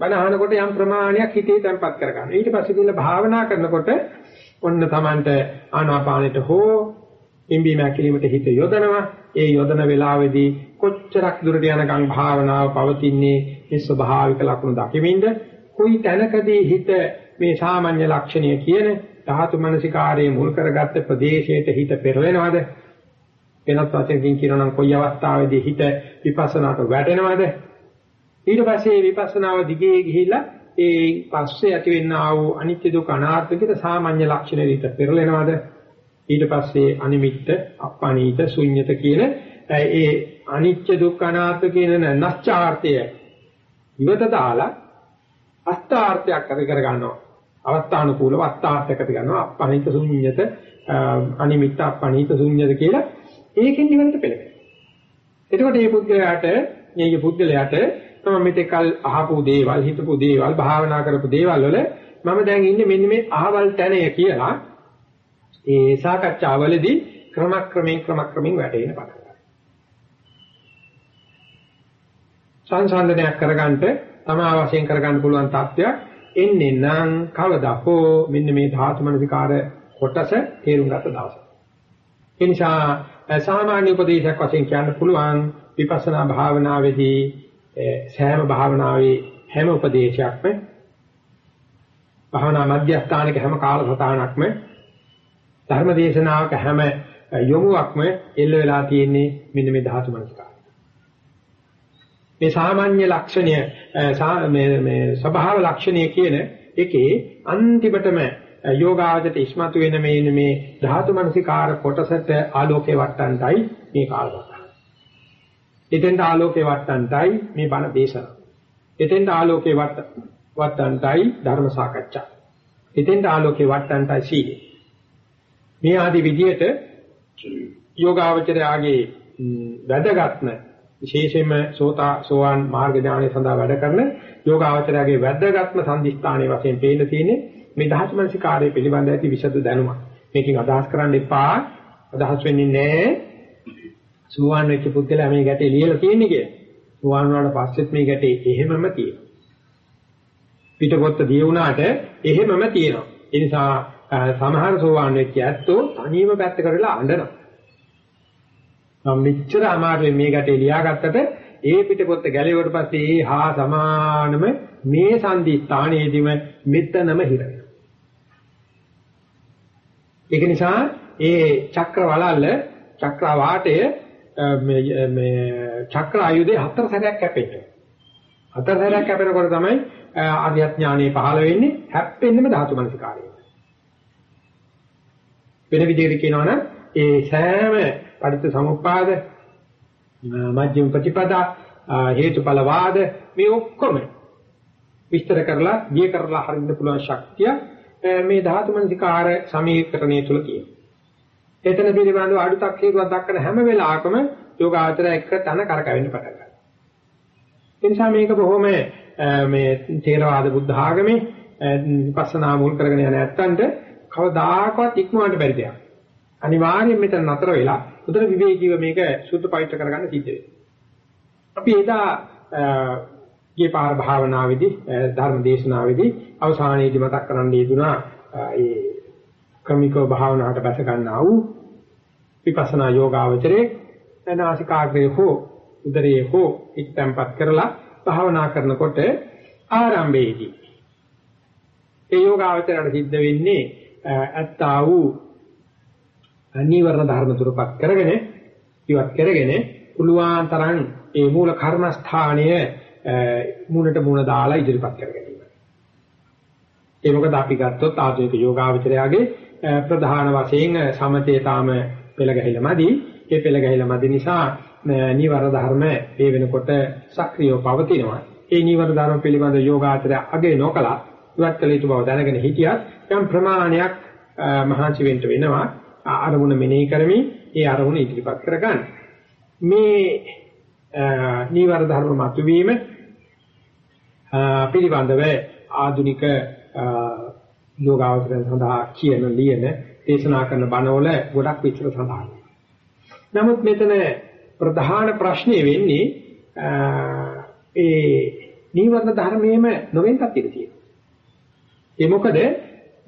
බණ අහනකොට යම් ප්‍රමාණයක් හිතේ තැම්පත් කරගන්න. ඊට පස්සේ කියලා භාවනා කරනකොට ඔන්න Tamanට ආනාපානෙට හෝ ඉම්බීම ඇකිලීමට හිත යොදනවා. ඒ යොදන වෙලාවේදී කොච්චරක් දුරට යනකම් භාවනාව පවතින්නේ මේ ස්වභාවික ලක්ෂණ දකිමින්ද? කොයි තැනකදී හිත මේ සාමාන්‍ය ලක්ෂණය කියන ධාතු මනසිකාරයේ මුල් කරගත්ත ප්‍රදේශයට හිත පෙරලෙනවද වෙනත් වචනකින් කියනවා නම් කොයි අවස්ථාවේදී හිත විපස්සනාට වැටෙනවද? ඊට පස්සේ විපස්සනාව දිගේ ගිහිල්ලා ඒ පස්සේ ඇතිවෙනා වූ අනිත්‍ය දුක අනාත්ම කියන සාමාන්‍ය ලක්ෂණ විතර පෙරලෙනවද ඊට පස්සේ අනිමිත්ත අප්පනීත ශුන්්‍යත කියන ඒ අනිත්‍ය දුක් අනාත්ම කියන නැස්චාර්ථය ඉවත දාලා අස්ථාර්ථයක් ඇති කර ගන්නවා අවස්ථානුකූලව අස්ථාර්ථයක් ඇති ගන්නවා අප්පනීත ශුන්්‍යත අනිමිත්ත අප්පනීත ශුන්්‍යත කියලා ඒකෙන් නිවනට පෙළෙනවා. එතකොට මේ පුද්ගලයාට, මේ පුද්ගලයාට තම මෙතෙකල් අහපු දේවල්, හිතපු දේවල්, භාවනා කරපු දේවල් වල මම දැන් ඉන්නේ මෙන්න මේ අහවල් තැනය කියලා ඒ සාකච්ඡාවලදී ක්‍රමක්‍රමයෙන් ක්‍රමක්‍රමයෙන් වැටෙන්න පටන් ගන්නවා. සංසන්දනයක් කරගන්න තමා වශයෙන් කරගන්න පුළුවන් තත්ත්වයක් එන්නේ නම් කවදා හෝ මෙන්න මේ ධාතු මනසිකාර කොටස තේරුම් ගත දවසට. ඒ නිසා සාමාන්‍ය උපදේශයක් වශයෙන් කියන්න පුළුවන් විපස්සනා භාවනාවේදී සෑම භාවනාවේ හැම උපදේශයක්ම භාවනා මධ්‍යස්ථානික හැම කාලසටහනක්ම ධර්ම දේශනාවක හැම යොමුවක්ම එල්ල වෙලා තියෙන්නේ මෙන්න මේ ධාතු මනසකාරය. මේ සාමාන්‍ය ලක්ෂණය මේ මේ ස්වභාව ලක්ෂණය කියන එකේ අන්තිමටම යෝගාවචරයට ඉස්මතු වෙන මේ මේ ධාතු මනසිකාර කොටසට ආලෝකේ වට්ටන්ටයි මේ කාලවක. එතෙන්ට ආලෝකේ වට්ටන්ටයි මේ බණ දේශනා. එතෙන්ට ආලෝකේ වට්ටන්ටයි ධර්ම සාකච්ඡා. එතෙන්ට ආලෝකේ වට්ටන්ටයි සීල. මේ ආදි විදියට යෝගාවචරයාගේ වැදගත්ම විශේෂයෙන්ම සෝතා සෝවාන් මාර්ග ඥානය සඳහා වැඩ කරන යෝගාවචරයාගේ වැදගත්ම සම්දිස්ථානයේ වශයෙන් පේන තියෙන්නේ මේ දහස් මනසිකාරය පිළිබඳ ඇති විෂද දැනුම. මේකෙන් අදහස් කරන්න එපා. අදහස් වෙන්නේ නැහැ. සුවාන් වෙච්ච පුද්ගලයා මේ ගැටේ ලියලා තියෙන්නේ කියලා. සුවාන් වුණාට පස්සෙත් මේ ගැටේ එහෙමම තියෙනවා. පිටපොත්ත දිය වුණාට එහෙමම තියෙනවා. ඒ නිසා සමහර සෝවාන් වෙච්ච ඇත්තෝ තනියම පැත්ත කරලා අඬනවා. මම මෙච්චර අමාරුවෙන් මේ ගැටේ ලියාගත්තට ඒ පිටපොත්ත ගැලෙවට පස්සේ ඒ හා සමානම මේ සංදි ස්ථානයේදීම මෙතනම හිර වෙනවා. ඒක නිසා ඒ චක්‍ර වලල්ල චක්‍ර වාටය මේ මේ චක්‍ර ආයුධේ හතර සැරයක් කැපෙන්න. හතර සැරයක් කැපෙනකොට තමයි ආර්යඥ ඥානෙ පහළ වෙන්නේ හැප්පෙන්නෙම ධාතු මනසිකාරය. වෙන විදිහට කියනවනම් ඒ සෑම පරිත්‍ත සමුප්පාද මධ්‍යම ප්‍රතිපදා හේතුඵල වාද මේ ඔක්කොම විස්තර කරලා ගිය කරලා හරින්න පුළුවන් ශක්තිය මේ ධාතු මනසිකාර සමීකරණය තුල කියනවා. එතන පිළිබඳව අඩුතක් හේතුවක් දක්වන හැම වෙලාවකම යෝගාචරය එක්ක තන කරකවෙන්න පටන් ගන්නවා. ඒ නිසා මේක බොහොම මේ ථේරවාද බුද්ධ ආගමේ විපස්සනා මුල් කරගෙන යන ඇත්තන්ට කවදාකවත් ඉක්මවන්න බැරි දෙයක්. අනිවාර්යයෙන් මෙතන නතර වෙලා උදේ විවේකීව මේක සුද්ධ පවිත්‍ර කරගන්න සිද්ධ වෙනවා. අපි එදා ගිය පාර භාවනාවේදී ධර්ම දේශනාවේදී අවසානයේදී මතක් කරන්න යෙදුනා ඒ ක්‍රමිකව භාවනාවට බැස ගන්නා වූ විපස්සනා යෝගාවචරයේ නාසිකාග්‍රේ හෝ උදරයේ හෝ ඉක්තම්පත් කරලා භාවනා කරනකොට ආරම්භයේදී ඒ යෝගාවචරයට සිද්ධ වෙන්නේ ඇත්තා වූ නීවරණ ධර්ම තුරපත් කරගෙන ඉවත් කරගෙන පුළුවන් තරම් ඒ මූල කර්මස්ථානය මූණට මූණ දාලා ඉදිරිපත් කර ගැනීම. ඒ මොකද අපි ගත්තොත් ආධුනික යෝගාවචරයාගේ ප්‍රධාන වශයෙන් සමතේ තාම පෙළ ගැහිලාමදි ඒ පෙළ ගැහිලා මැදි නිසා නීවර ධර්ම ඒ වෙනකොට සක්‍රියව පවතිනවා. ඒ නීවර ධර්ම පිළිබඳ යෝගාචරය අගේ නොකලා ඉවත් කළ යුතු බව දැනගෙන හිටියත් යම් ප්‍රමාණයක් මහන්සි වෙන්න වෙනවා. අරමුණ මෙනෙහි කරමින් ඒ අරමුණ ඉදිරිපත් කරගන්න. මේ නීවර ධර්ම මතුවීම පිළිබඳව ආධුනික යෝගාවචරයන් සඳහා කියන ලියන දේශනා කරන බණවල ගොඩක් විස්තර සඳහන්. නමුත් මෙතන ප්‍රධාන ප්‍රශ්නේ වෙන්නේ ඒ නීවරණ ධර්මයේම නොවෙන්නත් ඉඩ තියෙනවා. ඒ මොකද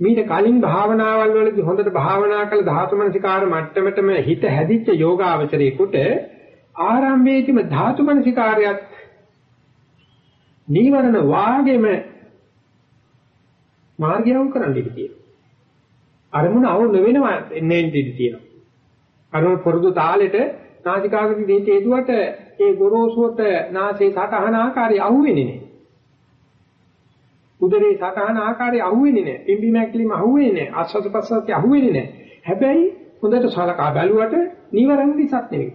මීට කලින් භාවනාවල් වලදී හොඳට භාවනා කළ ධාතු මනසිකාර මට්ටමටම හිත හැදිච්ච යෝගාවචරයේකට ආරම්භයේදීම ධාතු මනසිකාරයත් නීවරණ වාගේම මාර්ගය වුන් කරන්න ඉඩ තියෙනවා. අරමුණ අවුල් නොවෙනවා එන්නේ ඉඩ තියෙනවා. අරමුණ පොරුදු තාලෙට නාසිකාග්‍රේ දෙහිට හේතුවට ඒ ගොරෝසුවට නාසයේ සටහන ආකාරය අහුවෙන්නේ නැහැ. උදරේ සටහන ආකාරය අහුවෙන්නේ නැහැ. පිම්බි මැක්ලිම අහුවෙන්නේ නැහැ. ආස්වාද ප්‍රසවාසය අහුවෙන්නේ නැහැ. හැබැයි හොඳට සලකා බැලුවට නීවරණ දිසක් නෙවෙයි.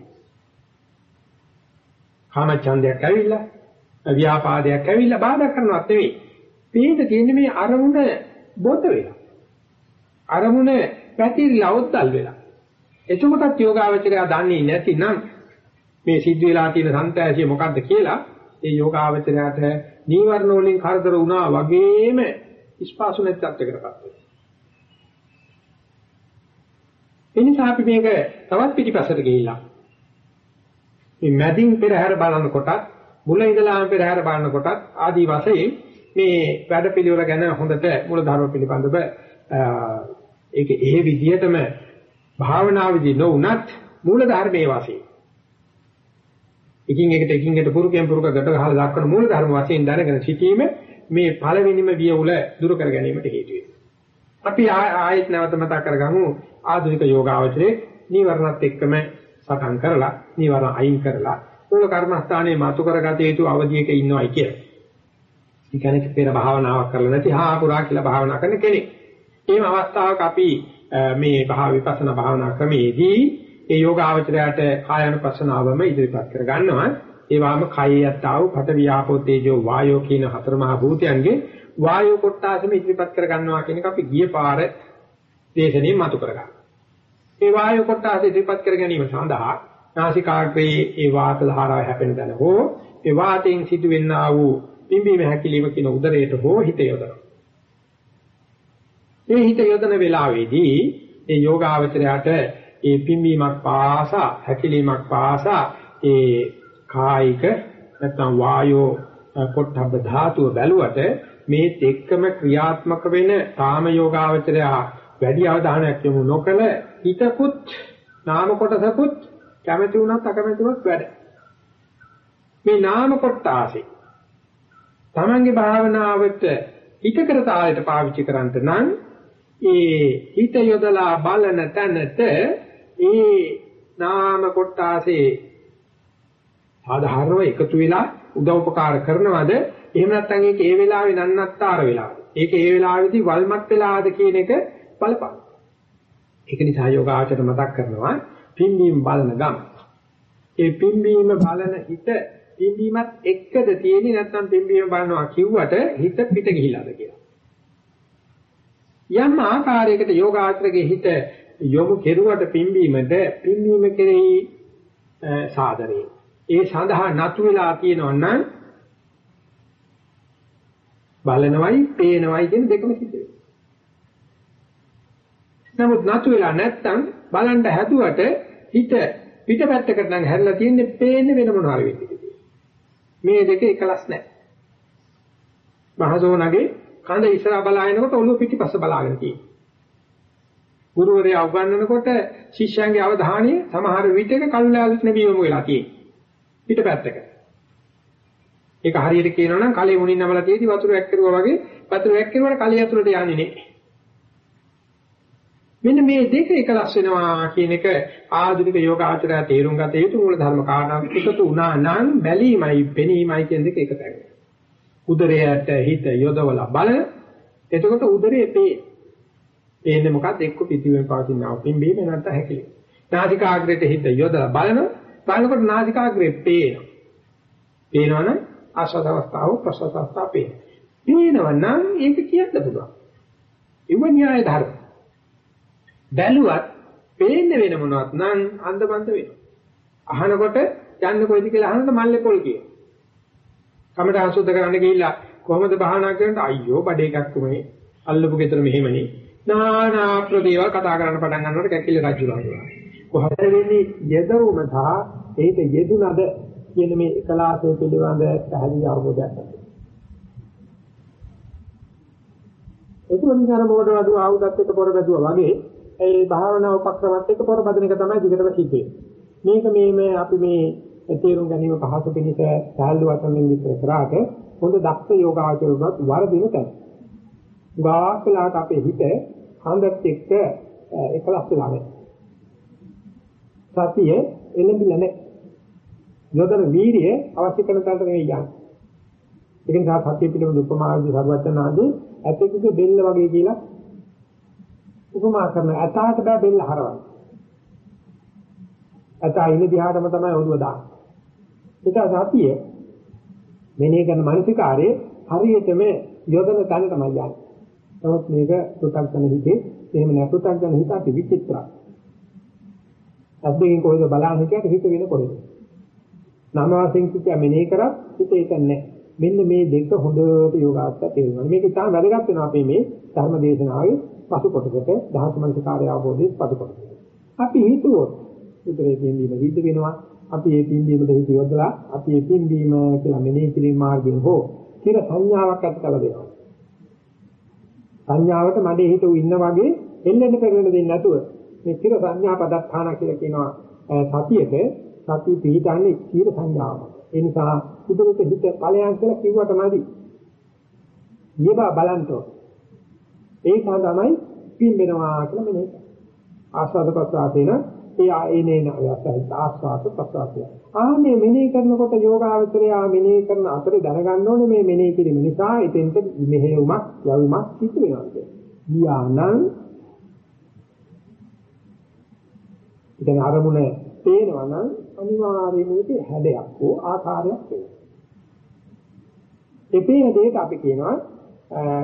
කාමචන්දයක් ඇවිල්ලා ව්‍යාපාදයක් ඇවිල්ලා බාධා කරනවත් නෙවෙයි. මේක තියෙන්නේ මේ අරමුණ බොත වෙලා. අරමුණ පැතිරිලා ඔත්තල් වෙලා. එතකොටත් යෝගාවචරය දන්නේ නැතිනම් මේ සිද්ධ වෙලා තියෙන සංතෑසිය මොකද්ද කියලා ඒ යෝගාවචරයට නීවරණ වලින් කරදර වුණා වගේම ස්පාසු නැති තත්යකටපත් වෙනවා. එනිසා අපි මේක තවත් පිටිපස්සට ගිහිල්ලා මේ මැදින් පෙරහැර බලනකොටත් මුල ඉඳලාම පෙරහැර බලනකොටත් ආදී වශයෙන් මේ වැඩපිළිවෙල ගැන හොඳට මූල ධර්ම පිළිබඳව ඒක ඒ විදිහටම භාවනාවේදී නොඋනත් මූල ධර්මයේ වශයෙන් එකින් එකට එකින් එකට පුරුකෙන් පුරුක ගැට ගහලා දක්වන මූල ධර්ම වශයෙන් දැනගෙන සිටීම මේ පළවෙනිම වියවුල දුරු කර ගැනීමට හේතු අපි ආයෙත් නැවත මතක් කරගමු ආධුනික යෝගාවචරයේ නීවරණත් එක්කම සටන් කරලා නීවරණ අයින් කරලා මූල කර්මස්ථානයේ මාතු කරගත යුතු අවධියක ඉන්නවයි කියලා. ඒ කියන්නේ පෙර භාවනාවක් කරලා නැති හා පුරා කියලා භාවනා කරන කෙනෙක්. එහෙම අවස්ථාවක අපි මේ භාව විපස්සනා භාවනා ක්‍රමයේදී ඒ යෝගාවචරයට කායानुපස්සනාවම ඉදිරිපත් කර ගන්නවා. ඒ වගේම කයයත් ආව පට වියාපෝ තේජෝ වායෝ කියන හතර මහා භූතයන්ගේ වායෝ කොටාසෙම ඉදිරිපත් කර ගන්නවා කියන එක අපි ගිය පාර දේශනේ මතු කරගන්නවා. ඒ වායෝ කොටාස ඉදිරිපත් කර ගැනීම සඳහා නාසිකාග්‍රේ ඒ වාත ධාරාව හැපෙන තැන හෝ ඒ වාතයෙන් සිදුවෙනා වූ පිම්බීම හැකිලිම කියන උදරයට හෝ හිත යොදනවා. මේ හිත යොදන වෙලාවේදී ඒ යෝගාවචරයට ඒ පිම්බීමක් පාසා හැකිලීමක් පාසා ඒ කායික නැත්නම් වායෝ පොට්ටබ්බ ධාතුව බැලුවට මේ දෙකම ක්‍රියාත්මක වෙන කාම යෝගාවචරය වැඩි අවධානයක් යොමු නොකල හිතකුත් නාම කොටසකුත් කැමැති වුණත් අකමැති වුණත් වැඩ. මේ නාම කොටාසේ තමන්ගේ භාවනාවට හිතකර තාලයට පාවිච්චි කරන්ට නම් ඒ හිත යොදලා බලන තැනට ඒ නාම කොටාසේ සාධාරණව එකතු වෙලා උදව්පකාර කරනවද එහෙම නැත්නම් ඒක ඒ වෙලාවේ නන්නත්තර වෙලාද ඒක ඒ වෙලාවේදී වල්මත් වෙලාද කියන එක බලපං ඒක නිසා යෝගාචර මතක් කරනවා පිම්බීම බලන ගම. ඒ පිම්බීම බලන හිත පිම්බීමත් එක්කද තියෙන්නේ නැත්නම් පිම්බීම බලනවා කිව්වට හිත පිට ගිහිලාද කියලා. යම් ආකාරයකට යෝගාචරයේ හිත යොමු කෙරුවට පිම්බීමට පිම්බීම කෙරෙහි සාදරේ. ඒ සඳහා නතු වෙලා තියෙනවා නම් බලනවයි පේනවයි කියන දෙකම සිද්ධ වෙනවා. නමුත් නතු වෙලා නැත්තම් බලන්න හැදුවට හිත පිටපැත්තකට නම් හැරිලා තියෙන්නේ පේන්නේ වෙන මොනවා හරි වෙන්නේ. මේ දෙක එකලස් නැහැ. මහසෝනගේ කඳ ඉස්සරහා බලාගෙනකොට ඔළුව පිටිපස්ස බලාගෙන තියෙනවා. ගුරුවරයා උගන්වනකොට ශිෂ්‍යයන්ගේ අවධානය සමහර විටක කල්ලාලට නෙබීවම වෙලා තියෙනවා. පිටපැත්තක. ඒක හරියට කියනවා නම් කලෙ මුණින් නමලා තියෙදි වතුර ඇක්කිරුවා වගේ වතුර ඇක්කිරුවාට කලිය ඇතුළට යන්නේ නැහැ. මෙන්න මේ දෙක එකලස් වෙනවා කියන එක ආධුනික යෝගාචරය තේරුම් ගත යුතු මූල ධර්ම කාරණා එකතු වුණා නම් බැලීමයි පෙනීමයි කියන දෙක එකතයි. උදරයට හිත යොදවලා බල එතකොට උදරයේ පේ. පේන්නේ මොකක්ද එක්ක පිටිවෙන් පවතිනවා පිම්බීම නැත්නම් හැකිලි. නාසිකාග්‍රේට හිත යොදලා බලන බලනකොට නාසිකාග්‍රේ පේනවා. පේනවනම් ආස්වාද අවස්ථාව ප්‍රසවාස අවස්ථාව පේනවා. පේනවනම් ඒක කියන්න පුළුවන්. ඉව න්‍යාය ධර්ම. බැලුවත් පේන්නේ වෙන මොනවත් නම් අන්දබන්ද වෙනවා. අහනකොට යන්නේ කොයිද කියලා අහනකොට මල්ලේ පොල් කියනවා. කමට අසුද්ධ කරන්න ගිහිල්ලා කොහොමද භාවනා කරන්නේ අයියෝ බඩේ එකක් කොමේ අල්ලපු ගෙදර මෙහෙමනේ නානා ප්‍රදේවල් කතා කරන්න පටන් ගන්නකොට කැකිලි රජුලා. කොහොමද වෙන්නේ? යදරුම සහ ඒක යෙදුනද කියන මේ එකලාසය පිළිබඳ පැහැදිලි අවබෝධයක් ඇති. ඒක වනිකාර මොකට වඩු ආයුධත් එක්ක පොර බැදුවා වගේ ඒ භාවනා උපක්‍රමත් එක්ක පොර බදින එක තමයි දිගටම සිද්ධ මේක මේ මේ අපි මේ තේරුම් ගැනීම පහසු පිණිස සාහළු වශයෙන් විස්තර කරාට හොඳ දක්ෂ යෝගාචරණවත් වරදින තැන. ගාකලාට අපේ හිත හඳත් එක්ක එකලස් වෙලා නැහැ. සතිය එළඹිලා නැහැ. යොදන වීර්යය අවශ්‍ය කරන තැනට නෙවෙයි යන්නේ. ඒක නිසා සතිය පිළිබඳ උපමාවදී සර්වඥාදී ඇතෙකුගේ බෙල්ල වගේ කියලා උපමා කරන ඇතාට බෑ බෙල්ල හරවන්න. ඇතා ඉන්න දිහාටම තමයි ඔළුව දාන්නේ. ඒක සතිය මෙනේ කරන මානසිකාරයේ හරියටම යොදන තැන තමයි යන්නේ. නමුත් මේක පුතග්ජන හිතේ එහෙම නැ පුතග්ජන හිත අපි විචිත්‍රයි. අද්දකින් කොහෙද බලන්න හිතට හිත වෙන කොහෙද? නම වශයෙන් කිය මෙනේ කරත් හිත ඒක නැහැ. මෙන්න මේ දෙක හොඳට යෝගාස්ත තේරුණා. මේක ඉතාම වැදගත් වෙනවා අපි මේ ධර්ම දේශනාවේ පසු කොටසට දහස් මනසකාරය අවබෝධයේ පසු කොටසට. අපි හිතුවොත් උදේ කියන්නේ සිද්ධ වෙනවා. අපි මේ පින්දීමට හිත යොදලා අපි මේ පින්දීම කියලා මෙනෙහි කිරීම මාර්ගයෙන් හෝ චිර සංඥාවක් ඇති කළ දෙනවා. සංඥාවට මඩේ හිත ඉන්න වගේ එල්ලෙන්න පෙරෙන්න දෙන්නේ නැතුව මේ චිර සංඥා පදත්තාන කියලා කියනවා සතියේට සති පිහිටන්නේ චිර සංඥාව. ඒ නිසා උදේට හිත ඵලයන් කියලා කිව්වට නැදි. ඊබා බලන්තෝ. ඒක තමයි පින්බෙනවා කියලා මෙනෙහි. ආස්වාද ප්‍රසආතේන ඒ ආයනේන යසයි ආස්වාද ප්‍රසආතය. ආන්නේ මෙනෙහි කරනකොට යෝගාවචරය මෙනෙහි කරන අතරේ දැනගන්න ඕනේ මේ මෙනෙහි කිරීම නිසා එතෙන්ට මෙහෙයුමක් යවුමක් සිද්ධ වෙනවා කියන්නේ. ගියානම් ඉතින් අරමුණ පේනවා නම් අනිවාර්යයෙන්ම ඒක හැඩයක් හෝ ආකාරයක් වෙනවා. ඒ පේන දෙයට අපි කියනවා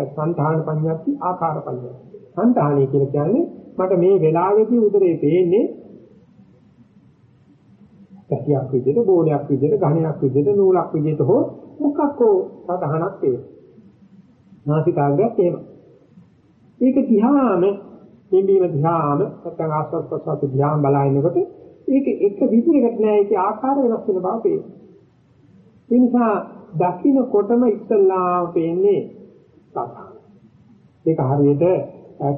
සංධාන පඤ්ඤාති ආකාර පඤ්ඤාති. සංධානය කියලා කියන්නේ මට මේ වෙලාවේදී උදරේ පේන්නේ පැතියක් විදිහට බෝලයක් විදිහට ඝණයක් විදිහට නූලක් විදිහට හෝ මොකක්කෝ සතහනක් වේ. නාසිකාග්‍රයක් එහෙම. ඒක දිහාම පිම්බීම දිහාම නැත්නම් ආස්වාද ප්‍රසවාස දිහාම බලනකොට ඒක එක විදිහකට නෑ ඒකේ ආකාර වෙනස් වෙන බව පේනවා. ඒ නිසා දකින්නකොටම ඉස්සල්ලාම පේන්නේ සතහන. ඒක හරියට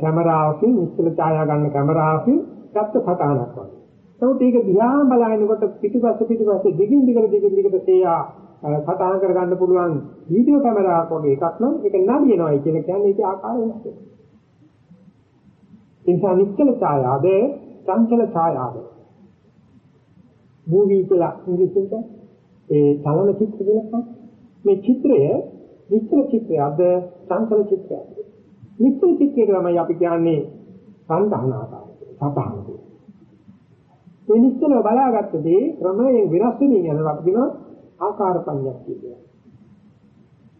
කැමරාවකින් ඉස්සල ඡායා ගන්න කැමරාවකින් ගත්ත සතහනක් වගේ. නමුත් ඒක දිහා බලනකොට පිටිපස්ස පිටිපස්ස දිගින් දිගට දිගින් දිගට තේයා සතහන් කර ගන්න පුළුවන් වීඩියෝ කැමරාවක් වගේ එකක් නම් ඒක නඩියනවායි කියලා කියන්නේ ඒකේ ආකාරය වෙනස් වෙනවා. ඒ නිසා නිශ්චල ඡායාද චංචල ඡායාද? මූවී කියලා ඉංග්‍රීසියෙන් ඒ චලන චිත්‍ර කියලා මේ චිත්‍රය නිශ්චල චිත්‍රයක්ද චංචල චිත්‍රයක්ද? නිශ්චල චිත්‍රය තමයි අපි කියන්නේ සංධාන ආකාරය සතහන මේ නිශ්චලව බලාගත්ත දේ ක්‍රමයෙන් වෙනස් වෙමින් යනවා අපි කියනවා ආකාර පඤ්ඤාක්තිය කියලා.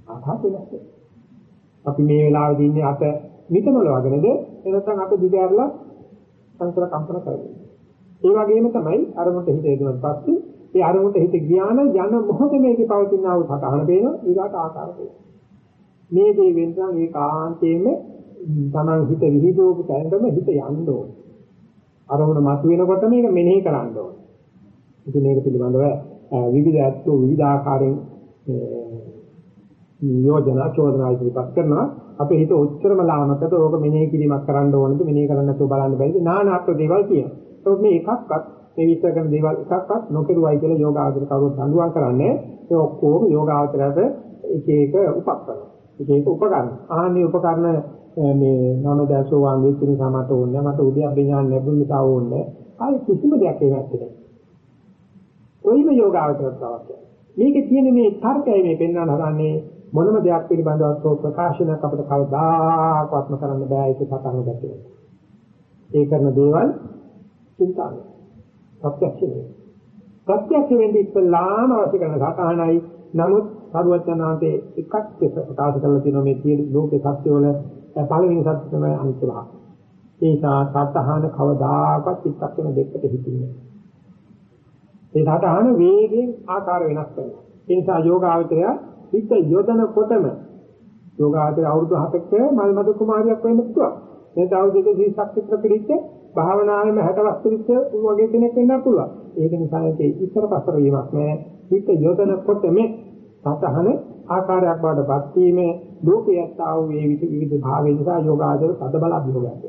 ආකාර වෙනස් අපි මේ වෙලාවේදී ඉන්නේ අත මිටමල වගේද එනසම් අත දිගහැරලා සංසාර කම්පන කරන්නේ. ඒ වගේම තමයි අරමුණට හිත යොදවන පස්සේ ඒ අරමුණට හිත ගියාන යන මොහොතේ මේකේ පවතින ආව සතහන පේනවා ඊගාට ආකාර පේනවා. මේ දේ වෙනසම් ඒකාන්තයෙන්ම තමන් හිත විහිදුවපු තැනටම හිත යන්න ඕනේ. අරමුණ මතුවෙනකොට මේක මෙනෙහි කරන්න ඕනේ. ඉතින් මේක පිළිබඳව විවිධ ඇත්තෝ විවිධ ආකාරයෙන් නියෝජනා චෝදනා ඉදිරිපත් කරනවා. අපේ හිත ඔච්චරම ලාමකට ඕක මෙනෙහි කිරීමක් කරන්න ඕනද මෙනෙහි කරන්න නැතුව බලන්න බැරිද? නානා ආකාර දේවල් කියනවා. ඒත් මේ එකක්වත් මේ විස්තර කරන දේවල් එකක්වත් නොකරුවයි කියලා යෝගාචර කවුරුත් දඬුවම් කරන්නේ. ඒ ඔක්කොම යෝගාචරයට එක එක උපකරණ. එක එක උපකරණ. ආහනේ උපකරණ මේ නම දැසෝවන් වෙච්ච නිසා මට ඕනේ මට උද්‍යප්පේ ඥාන ලැබුණ නිසා ඕනේ ආයේ කිසිම දෙයක් එහෙමත් නැහැ. කොයිම යෝගාවචරයක් අවශ්‍යයි මේකේ තියෙන මේ තර්කය මේ පෙන්වන්න හදන්නේ. මොනම දෙයක් පිළිබඳව ප්‍රකාශනයක් අපිට කවදාකවත්ම කරන්න බෑ ඒක සතහන ගැටේ ඒ කරන දේවල් චින්තාවේ. ප්‍රත්‍යක්ෂ නෙවෙයි. ප්‍රත්‍යක්ෂ වෙන්නේ ඉස්සලාම අවශ්‍ය කරන සාතහනයි. නමුත් සරුවචනාන්තේ එකක් ප්‍රකාශ කරලා තියෙනවා මේ සියලු ලෝකේ සත්‍ය වල පළවෙනි සත්‍ය තමයි අනිත්‍ය භාව. ඒ නිසා සාතහන කවදාකවත් චිත්තක්ෂණ දෙකට හිතින්නේ. ඒ සාතහන වේගයෙන් ආකාර වෙනස් කරනවා. ඒ නිසා යෝගාවචරය හිත යොදනකොටම යෝගාවචරය අවුරුදු 7ක මල්මද කුමාරියක් වෙන්න පුළුවන්. මේ දවස් දෙක ජීසක් ප්‍රතිරිච්ච භාවනාවෙම 60 වස්තුරිච්ච වගේ කෙනෙක් වෙන්න පුළුවන්. ඒක නිසා ඒක ඉස්සර පස්සර වීමක් නෑ. හිත යොදනකොටම සතහන ආකාරයක් බවටපත් වීමේ ලෝකයට ආව මේ විවිධ භාවය නිසා යෝගාචර තද බල අභියෝගයක්.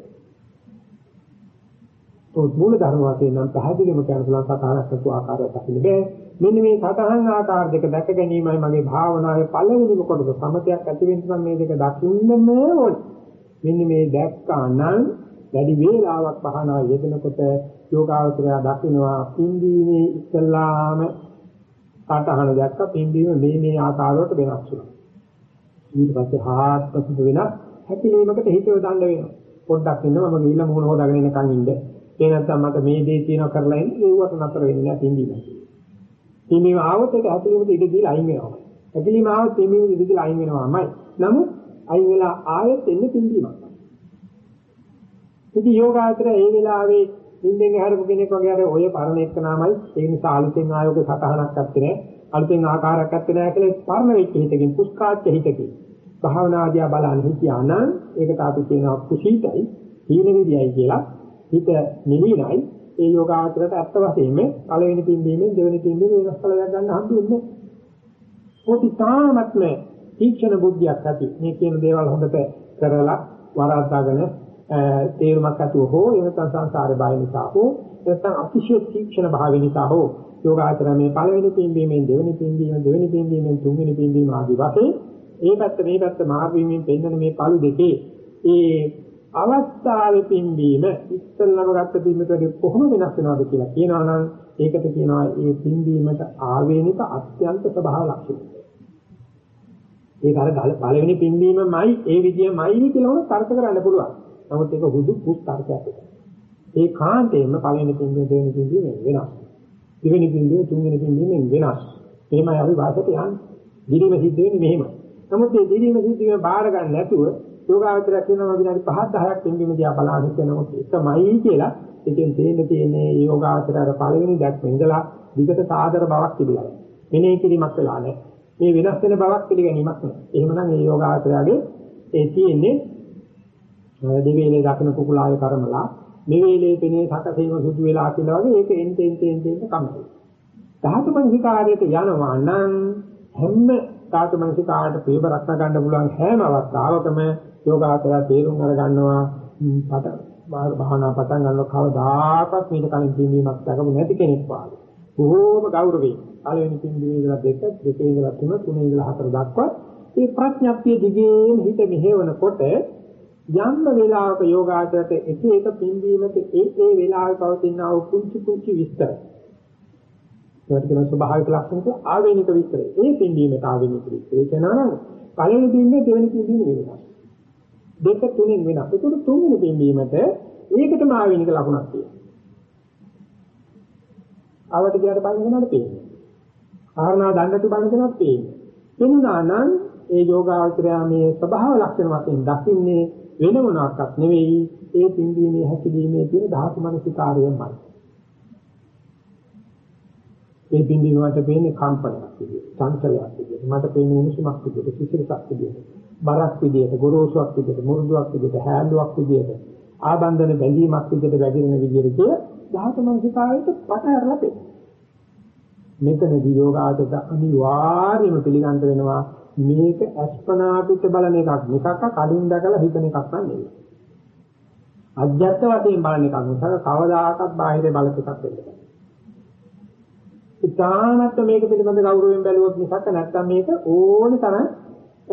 તો මූල ධර්ම වශයෙන් නම් පැහැදිලිවම කියන පුළුවන් සතහනක් සතු ආකාරයක් දකින්න බෑ. මෙන්න මේ සතහන් ආකාර දෙක දැක ගැනීමයි මගේ භාවනාවේ පළවෙනිම කොටස. සමතයක් ඇති වෙන්න නම් මේ දෙක දකින්නම ඕනේ. මෙන්න මේ දැක්කා නම් වැඩි වේලාවක් භාවනාව යෙදෙනකොට යෝගාවචරය දකින්නවා පින්දීමේ ඉස්සල්ලාම සතහන දැක්ක පින්දීම මේ මේ ආකාරවලට වෙනස් වෙනවා. ඊට පස්සේ හාත්පසට වෙන හැකිලීමකට හිත යොදන්න වෙනවා. පොඩ්ඩක් ඉන්නවා මම ගිහිල්ලා මොහොන හොදාගෙන එනකන් ඉන්න. ඒ නැත්නම් මට මේ දේ තියෙනවා කරලා ඉන්නේ ඒවට නතර වෙන්නේ නැහැ පින්දීම. පින්දීම ආවොත් ඒක හැකිලීමට ඉඩ දීලා අයින් වෙනවා. හැකිලීම ආවොත් පින්දීම ඉඩ දීලා අයින් වෙනවාමයි. නමුත් අයින් වෙලා ආයෙත් එන්නේ පින්දීමක්. ඉතින් යෝගාචර ඒ වෙලාවේ නිින්දෙන් හැරපු කෙනෙක් වගේ අර ඔය පරණ එක නාමයි. ඒ නිසා අලුතෙන් ආයෝග සතහනක් ඇත්තේ නැහැ. අලුතෙන් ආකාරයක් ඇත්තේ නැහැ කියලා පරණ වෙච්ච හිතකින් පුස්කාච්ච හිතකින්. භාවනාදියා බලන්න හිතියා නම් ඒකට අපි කියනවා කුසීතයි හීන විදියයි කියලා. හිත නිවිනයි. ඒ යෝගාචරයට අත්ත වශයෙන්ම පළවෙනි පින්දීමෙන් දෙවෙනි පින්දීමෙන් වෙනස් කළ ගන්න හම්බෙන්නේ පොටි තාමත්ම තීක්ෂණ බුද්ධියක් ඇති. මේ කියන දේවල් හොඳට කරලා වරද්දාගෙන තේරුමක් ඇතුව හෝ එනතන් සංසාරේ බය නිසා හෝ නැත්නම් අතිශය තීක්ෂණ භාවය නිසා හෝ යෝගාචරය මේ පළවෙනි පින්බීමෙන් දෙවෙනි පින්බීම දෙවෙනි පින්බීමෙන් තුන්වෙනි පින්බීම ආදී වශයෙන් ඒ පැත්ත මේ පැත්ත මාර්ගයෙන් පෙන්වන මේ පළු දෙකේ ඒ අවස්ථාවේ පින්බීම ඉස්සල්ලාම ගත්ත පින්බීමට කොහොම වෙනස් වෙනවද කියලා කියනවා නම් ඒකට කියනවා ඒ පින්බීමට ආවේනික අත්‍යන්ත ස්වභාව ලක්ෂණ. ඒක අර පළවෙනි පින්බීමමයි ඒ විදියමයි කියලා උන තර්ක කරන්න පුළුවන්. නමුත් ඒක හුදු පුස්තර්කයක් එක. ඒ කාන්තේම පළවෙනි පින්බිම දෙවෙනි පින්බිම වෙනස්. දෙවෙනි පින්බිම තුන්වෙනි පින්බිම වෙනස්. එහෙමයි අපි වාසයට යන්නේ. දිලිම සිද්ධ වෙන්නේ මෙහෙමයි. නමුත් මේ දිලිම සිද්ධ වීම බාර ගන්න නැතුව යෝගාවචර කියනවා විනාඩි 5 10ක් පින්බිම දිහා බලන හිතනකොට එකමයි කියලා ඉතින් තේින්න තියෙන්නේ යෝගාවචර අර පළවෙනි දැක්ම ඉඳලා දිගට සාදර බවක් තිබිලා. මෙනෙහි කිරීමක් වෙලා නැහැ. මේ වෙනස් වෙන බවක් පිළිගැනීමක් නැහැ. එහෙමනම් මේ යෝගාවචරයේ ඒ තියෙන්නේ දෙවේලේ දකින්න කුකුලාවේ කර්මලා මෙවේලේ පෙනේ සකසීම සුදු වෙලා කියලා වගේ ඒක එන්ට එන්ට එන්ට එන්ට කමයි. ධාතු මනසිකාරයට යනවා නම් හැම ධාතු මනසිකාරයට ප්‍රේම රක්ෂා ගන්න පුළුවන් හැම අවස්ථාවකම යෝගාචරය තේරුම් අර ගන්නවා පට භාවනා පටන් ගන්නව කවදාකවත් මේක කලින් තීමීමක් දක්වපු නැති කෙනෙක් වාගේ. බොහෝම ගෞරවයෙන් පළවෙනි පින්දීමේ ඉඳලා දෙක දෙකේ ඉඳලා තුන තුනේ ඉඳලා හතර දක්වා මේ ප්‍රඥප්තිය දිගේම හිත මෙහෙවනකොට යම් වෙලාවක යෝගාචරයට එක එක පින්වීමක ඒ ඒ වෙලාවේ පවතින ආ කුංචි කුංචි විස්තර. ඒකට කියන ස්වභාවික ලක්ෂණ කිය ආවේනික විස්තරය. ඒ පින්වීමට ආවේනික විස්තරය කියනවා නම් පළවෙනි පින්වීමේ දෙවෙනි පින්වීම වෙනවා. දෙක තුනෙන් වෙනස්. ඒකට තුන්වෙනි පින්වීමට ඒකටම ආවේනික ලක්ෂණක් තියෙනවා. ආවට ගියාට පස්සේ වෙනවාට පේන්නේ. කාරණා දන්නතු බලන කෙනාට පේන්නේ. එනුනා නම් ඒ යෝගාචරය මේ ස්වභාව ලක්ෂණ වශයෙන් දකින්නේ වෙන මොනක්වත් නෙවෙයි ඒ පින්දීමේ හැකිලීමේ තියෙන ධාතු මනසිකාරයමයි. ඒ පින්දීම මට පේන්නේ කම්පනයක් විදියට, චංචලයක් විදියට, මට පේන්නේ උණුසුමක් විදියට, සිසිලසක් විදියට, බරක් විදියට, ගොරෝසුවක් විදියට, මුරුදුවක් විදියට, හැල්ලුවක් විදියට, ආබන්ධන බැඳීමක් විදියට වැగిරෙන විදියට කිය ධාතු මනසිකාරයට පට ඇරලා පේනවා. මෙතනදී යෝගාචර අනිවාර්යයෙන්ම පිළිගන්න වෙනවා මේක අස්පනා පිට බලන එකක් මිසක් කලින් දැකලා හිතන එකක් නෙවෙයි. අධ්‍යාත්ම වශයෙන් බලන එකක් මිසක් කවදාකවත් බාහිර බලක එකක් වෙන්න බෑ. ඉතාමත් මේක පිළිබඳ ගෞරවයෙන් බැලුවොත් මිසක් නැත්තම් මේක ඕනි තරම්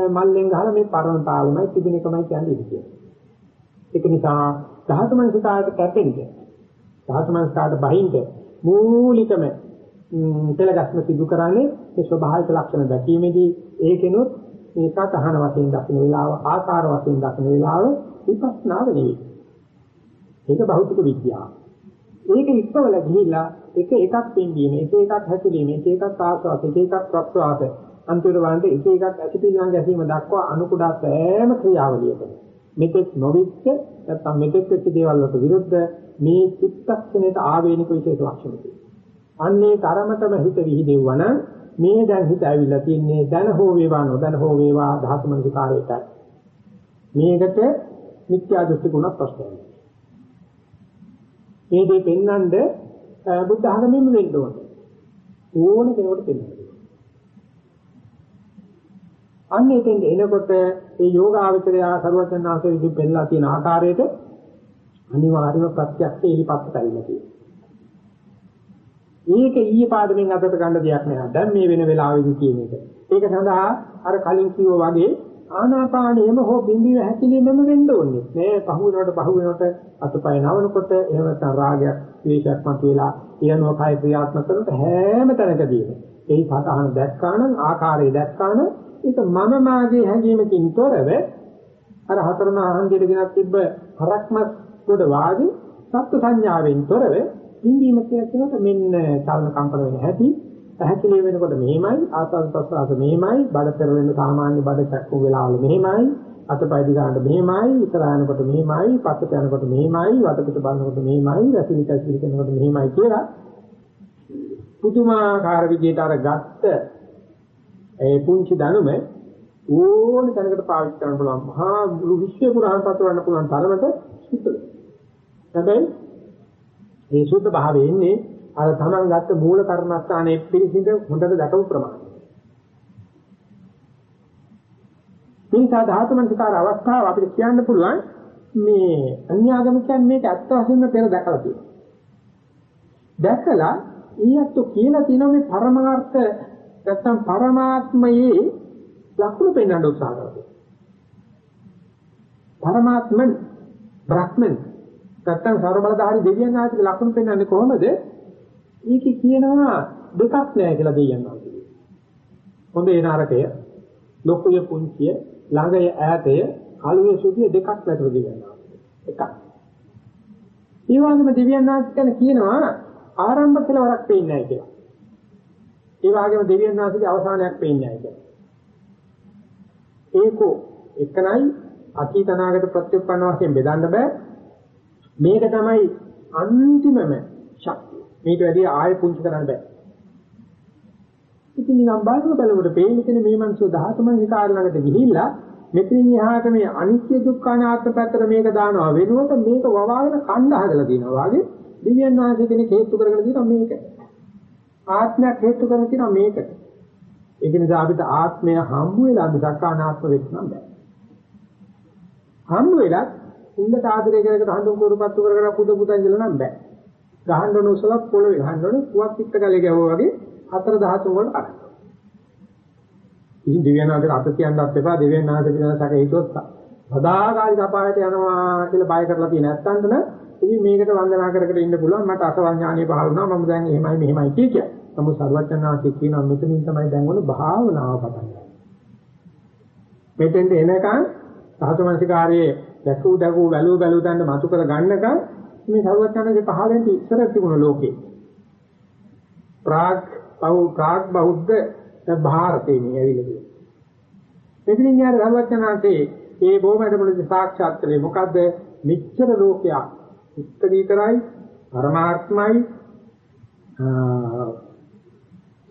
මල්ලෙන් ගහලා මේ පරණ තාලෙමයි තිබෙන එකමයි කියන්නේ ඉතින්. ඒක නිසා ධාතු මනසකාරට කැපෙන්න. ධාතු මනසකාරට බහින්ද මූලිකම පෙළගස්ම සිදු කරන්නේ මේ ස්වභාවික ලක්ෂණ දැකීමේදී ඒකෙනොත් මේක තහන වශයෙන් දකින්න වෙලාව ආකාර වශයෙන් දකින්න වෙලාව විපස්සනාව නෙවෙයි. ඒක භෞතික විද්‍යාව. ඒක ඉක්මවල ගිහිල්ලා එක එකක් පින්දීම, එක එකක් හැසිරීම, එක එකක් ආස්වාද, එක එකක් ප්‍රස්වාද, අන්තිමට වන්ද එක එකක් ඇතිපිළිවන් ගැසීම දක්වා අනුකුඩා සෑම ක්‍රියාවලියකම මෙතෙක් නොවිච්ච නැත්නම් මෙතෙක් වෙච්ච දේවල් වලට විරුද්ධ මේ චිත්තක්ෂණයට ආවේනික විශේෂ ලක්ෂණ තියෙනවා. අන්නේ තරමටම හිත විහිදෙවන මේ දැන් හිත ඇවිල්ලා තින්නේ දැන හෝ වේවා නොදැන හෝ වේවා ධාතු මනසිකාරයටයි. මේකට මිත්‍යා දෘෂ්ටි ගුණ ප්‍රශ්නයක්. මේ දෙය පෙන්වන්න බුද්ධ ධර්මයෙන්ම වෙන්න ඕනේ. ඕන කෙනෙකුට පෙන්වන්න. අන්න එතෙන්ද එනකොට ඒ යෝගාවචරය සරුවචනාංශයේ විදිහ පෙන්ලා තියෙන ආකාරයට අනිවාර්යම ප්‍රත්‍යක්ෂ ඉලිපත් කරලා තියෙනවා. මේක ඊයේ පාඩමෙන් අදට ගන්න දෙයක් නෑ. දැන් මේ වෙන වෙලාවෙදි කියන එක. ඒක සඳහා අර කලින් කිව්වා වගේ ආනාපානියම හෝ බින්දින හැකිලිමම වෙන්න ඕනේ. මේ පහු වෙනකොට පහු වෙනකොට අතපය නවනකොට එහෙම නැත්නම් රාගයක්, ද්වේෂයක් මතුවලා කියනවා කය ක්‍රියාත්මක කරනකොට හැම තැනකදීම ඒ සතහන දැක්කානම් ආකාරය දැක්කානම් ඒක මම මාගේ හැඟීමකින් තොරව අර හතරම ආහන්දියට ගෙනත් තිබ්බ හරක්මත් කොට වාගේ සත්ත්ව සංඥාවෙන් තොරව ඉන්දීම කියනකොට මෙන්න චලන කම්පන වෙන හැටි. පැහැදිලි වෙනකොට මෙහෙමයි ආසස් ප්‍රසආස මෙහෙමයි බඩ පෙර වෙන සාමාන්‍ය බඩ චක්කු වෙලාවල මෙහෙමයි අතපය දිගාට මෙහෙමයි ඉතල යනකොට මෙහෙමයි පස්සට යනකොට මෙහෙමයි වටපිට බලනකොට මෙහෙමයි රැසිලි කැසිලි කරනකොට මෙහෙමයි කියලා. පුදුමාකාර විදිහට අර ගත්ත ඒ පුංචි දැනුම ඕන තැනකට පාවිච්චි කරන්න පුළුවන්. මහා මුළු විශ්වය පුරාම පතරවන්න පුළුවන් තරමට සුද්ධ හැබැයි මේ සුද්ධ භාවයේ ඉන්නේ අර තමන් ගත්ත මූල කර්මස්ථානයේ පිළිසිඳ හොඳට දකපු ප්‍රමාණය. මේ ධාතු මනසකාර අවස්ථාව අපිට කියන්න පුළුවන් මේ අන්‍යාගමිකයන් මේක ඇත්ත වශයෙන්ම පෙර දැකලා තියෙනවා. දැකලා ඊයත් කියලා තියෙනවා මේ පරමාර්ථ නැත්තම් පරමාත්මයේ ලක්ෂණ පෙන්වන්න උත්සාහ කරනවා. පරමාත්මන් බ්‍රහ්මන් නැත්තම් ਸਰබලධාරී දෙවියන් වහන්සේගේ ලක්ෂණ පෙන්වන්නේ කොහොමද? ඒකේ කියනවා දෙකක් නෑ කියලා දෙවියන් වහන්සේ. හොඳ ඒ නරකය, ලොකුය පුංචිය, ළඟය ඈතය, කළුවේ සුදිය දෙකක් වැටුණු දෙවියන් වහන්සේ. එකක්. ඒ වගේම දෙවියන් වහන්සේ කියනවා ආරම්භ කියලා වරක් පෙන්නේ නැහැ කියලා. ඒ වගේම දෙවියන් වහන්සේගේ අවසානයක් පෙන්නේ නැහැ කියලා. ඒකෝ එකනයි අතීත අනාගත ප්‍රත්‍යুৎপন্ন වශයෙන් බෙදන්න බෑ මේක තමයි අන්තිමම ශක්තිය මේක වැඩි ආයෙ පුංචි කරන්න බෑ ඉතින් නිකන් බලන බලවට පේන්නේ තියෙන මේ මනස ධාතුමය හිතාර ළඟට ගිහිල්ලා මෙතනින් එහාට මේ අනිත්‍ය දුක්ඛ අනාත්ම පැත්තට මේක දානවා වෙනුවට මේක වවාගෙන කණ්ඩ හදලා දිනවා වගේ දිව්‍යන් වහන්සේ කෙනෙක් හේතු කරගෙන දිනවා මේක ආත්මයක් හේතු කරගෙන තියෙනවා මේකට. ඒක නිසා අපිට ආත්මය හම්බ වෙලා මිසක් අනාත්ම වෙන්න බෑ. හම්බ වෙලා උන්දට ආදරය කරකට හඳුන් කරුපත්තු කර කර පුද පුතන් කියලා නම් බෑ. ගහන්න ඕන උසල පොළවේ ගහන්න ඕන කුවක් පිට ගලේ ගැහුවා වගේ හතර ධාතු වල අරන්. ඉතින් දිව්‍යනාථට අත කියන්නත් එපා දිව්‍යනාථ පිළිබඳ සැක හිතුවොත් සදාකාලික අපායට යනවා කියලා බය කරලා තියෙන නැත්තන්ට න ඉතින් මේකට වන්දනා කර කර ඉන්න පුළුවන් මට අසවඥානිය පහළ වුණා මම දැන් එහෙමයි මෙහෙමයි කිය කිය. නමුත් සර්වඥාන්සේ කියනවා මෙතනින් තමයි දැන් ඔන්න භාවනාව පටන් ගන්න. මෙතෙන්ට එනකන් සාතමනසිකාරයේ දැකූ දැකූ වැලූ බැලූ දන්න මතු කර ගන්නකම් මේ සර්වඥාන්සේ පහළෙන් ඉස්සර තිබුණ ලෝකේ. ප්‍රාග් බහු ප්‍රාග් බෞද්ධ භාරතේ මේ ඇවිල්ලා තියෙනවා. මෙතනින් යාර සර්වඥාන්සේ ඒ බොමඩ මුලදී සාක්ෂාත් කළේ මොකද්ද? මිච්ඡර ලෝකයක් උත්තරීතරයි පරමාර්ථමයි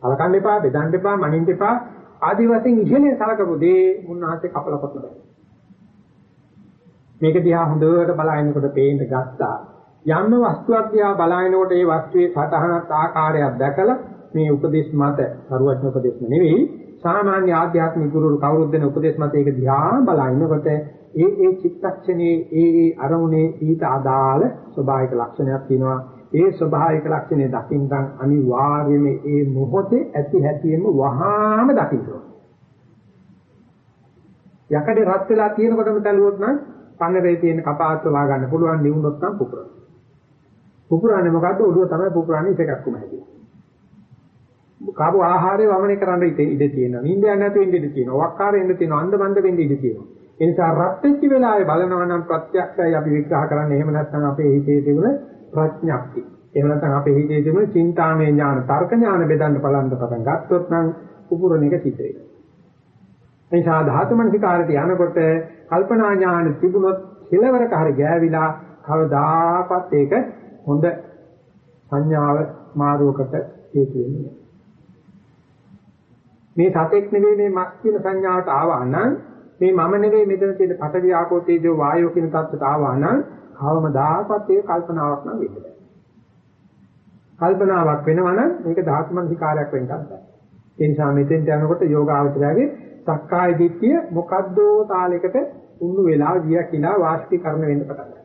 අලකන්න එපා බෙදන්න එපා මනින්න එපා ආදි වශයෙන් ඉහළේ සලකපු දේ මුන්නාසේ කපලපත් බෑ මේක දිහා හොඳට බලනකොට පේන්න ගත්තා යම්ම වස්තුවක් දිහා බලනකොට ඒ වස්තුවේ සතහනක් ආකාරයක් දැකලා මේ උපදේශ මත සරුවඥ උපදේශම නෙවෙයි සාමාන්‍ය ආධ්‍යාත්මික ගුරු කවුරුද දෙන උපදේශ මත ඒක දිහා බලනකොට ඒ ඒ චිත්තක්ෂණේ ඒ ඒ අරමුණේ ඊට අදාළ ස්වභාවික ලක්ෂණයක් තියෙනවා. ඒ ස්වභාවික ලක්ෂණේ දකින්නම් අනිවාර්යයෙන්ම ඒ මොහොතේ ඇති හැටියෙම වහාම දකින්න යකඩේ රත් වෙලා තියෙනකොටම තැළුවොත් නම් පන්නරේ තියෙන කපාත් ලා ගන්න පුළුවන් නිවුනොත් නම් පුපුරන. පුපුරන්නේ මොකද්ද? ඔළුව තමයි පුපුරන්නේ එකක් කොම හැදී. කාපු ආහාරය වමනය කරන්න ඉඩ තියෙනවා. නිින්ද යන්නේ නැතුව ඉඳ ඉඩ තියෙනවා. වක්කාරෙ ඉඳ තියෙනවා. අන්ධ බන්ධ වෙන්න ඉඩ තියෙනවා. ඒ නිසා රත් වෙච්ච වෙලාවේ බලනවා නම් ප්‍රත්‍යක්ෂයි අපි විග්‍රහ කරන්නේ එහෙම නැත්නම් අපේ හිතේ තිබුණ ප්‍රඥප්ති. එහෙම නැත්නම් අපේ හිතේ තිබුණ චින්තාමය ඥාන, තර්ක ඥාන බෙදන්න බලන්න පටන් ගත්තොත් නම් උපුරණ එක සිද්ධ වෙනවා. ඒ නිසා ධාතු මනසිකාරයට යනකොට කල්පනා ඥාන තිබුණොත් කෙලවරක හරි ගෑවිලා කවදාකවත් ඒක හොඳ සංඥාව මාරුවකට හේතු වෙන්නේ මේ සතෙක් නෙවෙයි මේ මස් කියන සංඥාවට ආවා නම් මේ මම නෙවෙයි මෙතන තියෙන පඨවි ආපෝ තේජෝ වායෝ කියන தත්ත්වයට ආවා නම් කවමදාකවත් ඒක කල්පනාවක් නම් වෙන්නේ නැහැ. කල්පනාවක් වෙනවනම් මේක ධාතු මනසිකාරයක් වෙන්නත් බෑ. ඒ නිසා මෙතෙන්ට යනකොට යෝගාවචරයේ සක්කාය දිට්ඨිය මොකද්දෝ තාලයකට උණු වෙලා ගිය කියලා වාස්තිකරණ වෙන්න පටන් ගන්නවා.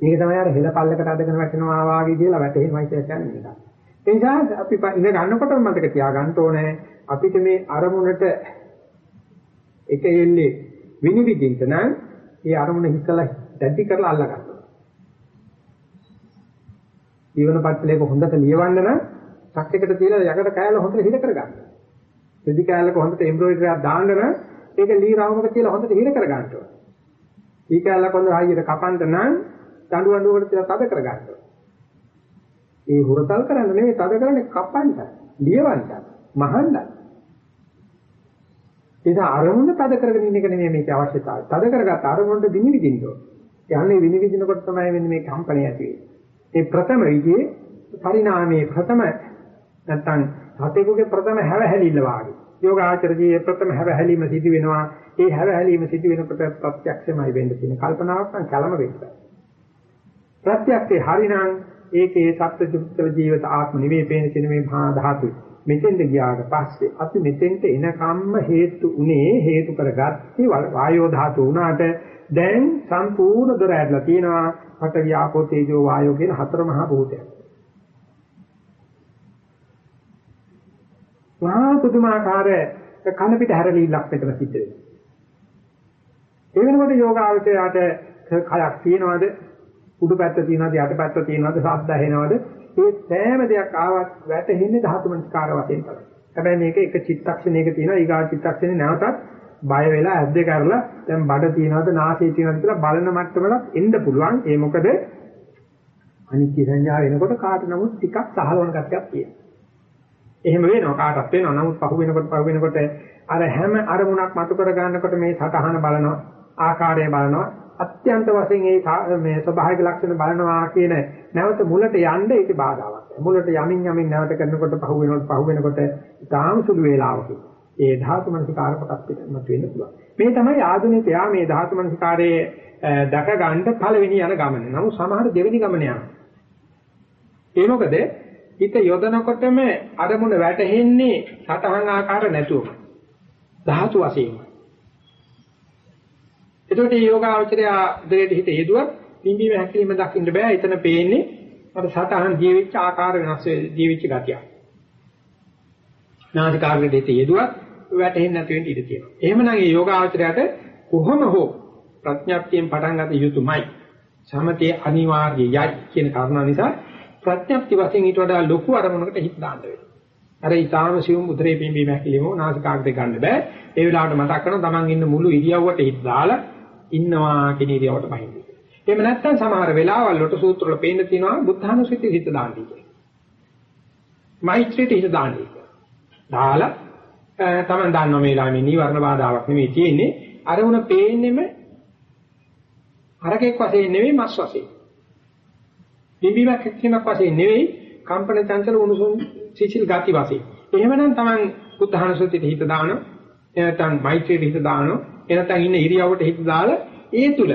මේක තමයි අර හෙල පල්ලකට අදගෙන වැටෙනවා වාගේ කියලා වැටෙනවයි කියලා කියන්නේ මේක. ඒ නිසා අපි ඉඳ ගන්නකොටම මතක තියාගන්න ඕනේ අපිට මේ අරමුණට එක එල්ලේ විනිවිදින්න නම් ඒ අරමුණ හිතලා දැඩි කරලා අල්ල ගන්න. ජීවන පත්‍රයක හොඳට ලියවන්න නම් සක් එකට තියලා යකඩ කෑල්ල හොඳට හිර කරගන්න. රෙදි කෑල්ලක හොඳට එම්බ්‍රොයිඩරි එකක් දාන්න නම් ඒක ලී රවුමක තියලා හොඳට හිර කරගන්න ඕනේ. ඊ කෑල්ලක හොඳට හයියට කපන්න නම් දඬු අඬුවකට තියලා තද කරගන්න ඕනේ. ඒ හුරතල් කරන්න නෙවෙයි තද කරන්නේ කපන්න, ලියවන්න, මහන්න. ඒක අරමුණ තද කරගෙන ඉන්න එක නෙමෙයි මේකේ අවශ්‍යතාවය. තද කරගත්ත අරමුණට විනිවිදින්න ඕනේ. යන්නේ විනිවිදිනකොට තමයි වෙන්නේ මේ කම්පණය ඇති වෙන්නේ. ඒ ප්‍රථම විදිහේ පරිණාමයේ ප්‍රථම නැත්තම් හතෙකුගේ ප්‍රථම හැවහැලිල්ල වාගේ. යෝගාචරජීයේ ප්‍රථම හැවහැලීම සිදු වෙනවා. ඒ හැවහැලීම සිදු වෙනකොට ප්‍රත්‍යක්ෂමයි වෙන්න තියෙන කල්පනාවක් නම් කලම වෙන්න. ප්‍රත්‍යක්ෂේ හරිනම් ඒකේ සත්‍ය ජීවිත ආත්ම නිවේ පේන කියන මේ මහා ධාතුයි. මෙතෙන්ද ගියාට පස්සේ අපි මෙතෙන්ට එනකම්ම හේතු උනේ හේතු කරගත්තේ වායෝ ධාතු වුණාට දැන් සම්පූර්ණ දොර ඇරලා තියෙනවා පඨ වියාපෝ තේජෝ වායෝ කියන හතර මහා භූතයන්. වා පුදුමාකාර කන පිට හැරලිලක් මෙතන සිද්ධ වෙනවා. ඒ වෙනකොට යෝගාවචරයට කයක් තියනවාද උඩු පැත්ත තියනවාද යට පැත්ත තියනවාද ශබ්ද ඇහෙනවාද ඒ සෑම දෙයක් ආවත් වැටෙන්නේ ධාතු මනස්කාර වශයෙන් තමයි. හැබැයි මේක එක චිත්තක්ෂණයක තියෙනවා ඊගා චිත්තක්ෂණේ නැවතත් බය වෙලා ඇද්ද කරලා දැන් බඩ තියනවාද නාසය තියනවාද කියලා බලන මට්ටමකට එන්න පුළුවන්. ඒ මොකද අනිත්‍ය සංඥා වෙනකොට කාට නමුත් ටිකක් සහලවන ගැටයක් තියෙනවා. එහෙම වෙනවා කාටත් වෙනවා. නමුත් පහු වෙනකොට පහු වෙනකොට අර හැම අරමුණක් මතු කර ගන්නකොට මේ සතහන බලනවා ආකාරය බලනවා අත්‍යන්ත වශයෙන් ඒ මේ ස්වභාවික ලක්ෂණ බලනවා කියන නැවත මුලට යන්න ඒක බාධාවක්. මුලට යමින් යමින් නැවත කරනකොට පහු වෙනකොට පහු වෙනකොට ඊටාම සුළු වේලාවකින් ඒ ධාතු මනසිකාර කොටස් පිටමත් වෙන්න පුළුවන්. මේ තමයි ආධුනිකයා මේ ධාතු මනසිකාරයේ දැක ගන්න පළවෙනි යන ගමන. නමුත් සමහර දෙවෙනි ගමන යනවා. ඒ මොකද හිත යොදනකොටම අරමුණ වැටෙන්නේ සතහන් ආකාර නැතුව. ධාතු වශයෙන්. එතකොට මේ යෝගාවචරය දෙයට හිත යෙදුවත් පිම්බීම හැකිලිම දකින්න බෑ. එතන පේන්නේ අර සතහන් ජීවිච්ච ආකාර වෙනස් වෙ ජීවිච්ච ගතිය. නාසිකාග්‍රේ දෙත යෙදුවත් වැටෙන්නේ නැති වෙන්න ඉඩ තියෙනවා. එහෙමනම් මේ යෝගාවචරයට කොහොම හෝ ප්‍රඥාප්තියෙන් පටන් ගත යුතුමයි. සමතේ අනිවාර්යයි කියන කාරණා නිසා ප්‍රඥාප්ති වශයෙන් ඊට වඩා ලොකු අරමුණකට හිත දාන්න වෙනවා. අර ඊටාම සිවුම් උදරේ පිම්බීම හැකිලිම නාසිකාග්‍රේ ගන්න බෑ. ඒ වෙලාවට මතක් කරනවා Taman ඉන්න මුළු ඉරියව්වට හිත දාලා ඉන්නවා කියන ඉරියවට බහින්න. එහෙම නැත්නම් සමහර වෙලාවල් වලට සූත්‍ර වල පේන්න තියෙනවා බුද්ධානුස්සතිය හිත දාන්නේ කියලා. මෛත්‍රියට හිත දාන්නේ කියලා. දාලා තමයි දන්නවා මේ ළමයි නීවරණ බාධාවක් නෙමෙයි තියෙන්නේ. අර උන පේන්නෙම හරකෙක් වශයෙන් නෙවෙයි මස් වශයෙන්. පිඹීමක් එක්කීමක් වශයෙන් නෙවෙයි කම්පන චංචල උණුසුම් සිසිල් ගති වශයෙන්. එහෙමනම් Taman බුද්ධානුස්සතියට හිත දානවා. එනතන් මෛත්‍රියට හිත දානවා. එනතන් ඉන්න ඉරියව්වට හිත දාලා ඒ තුල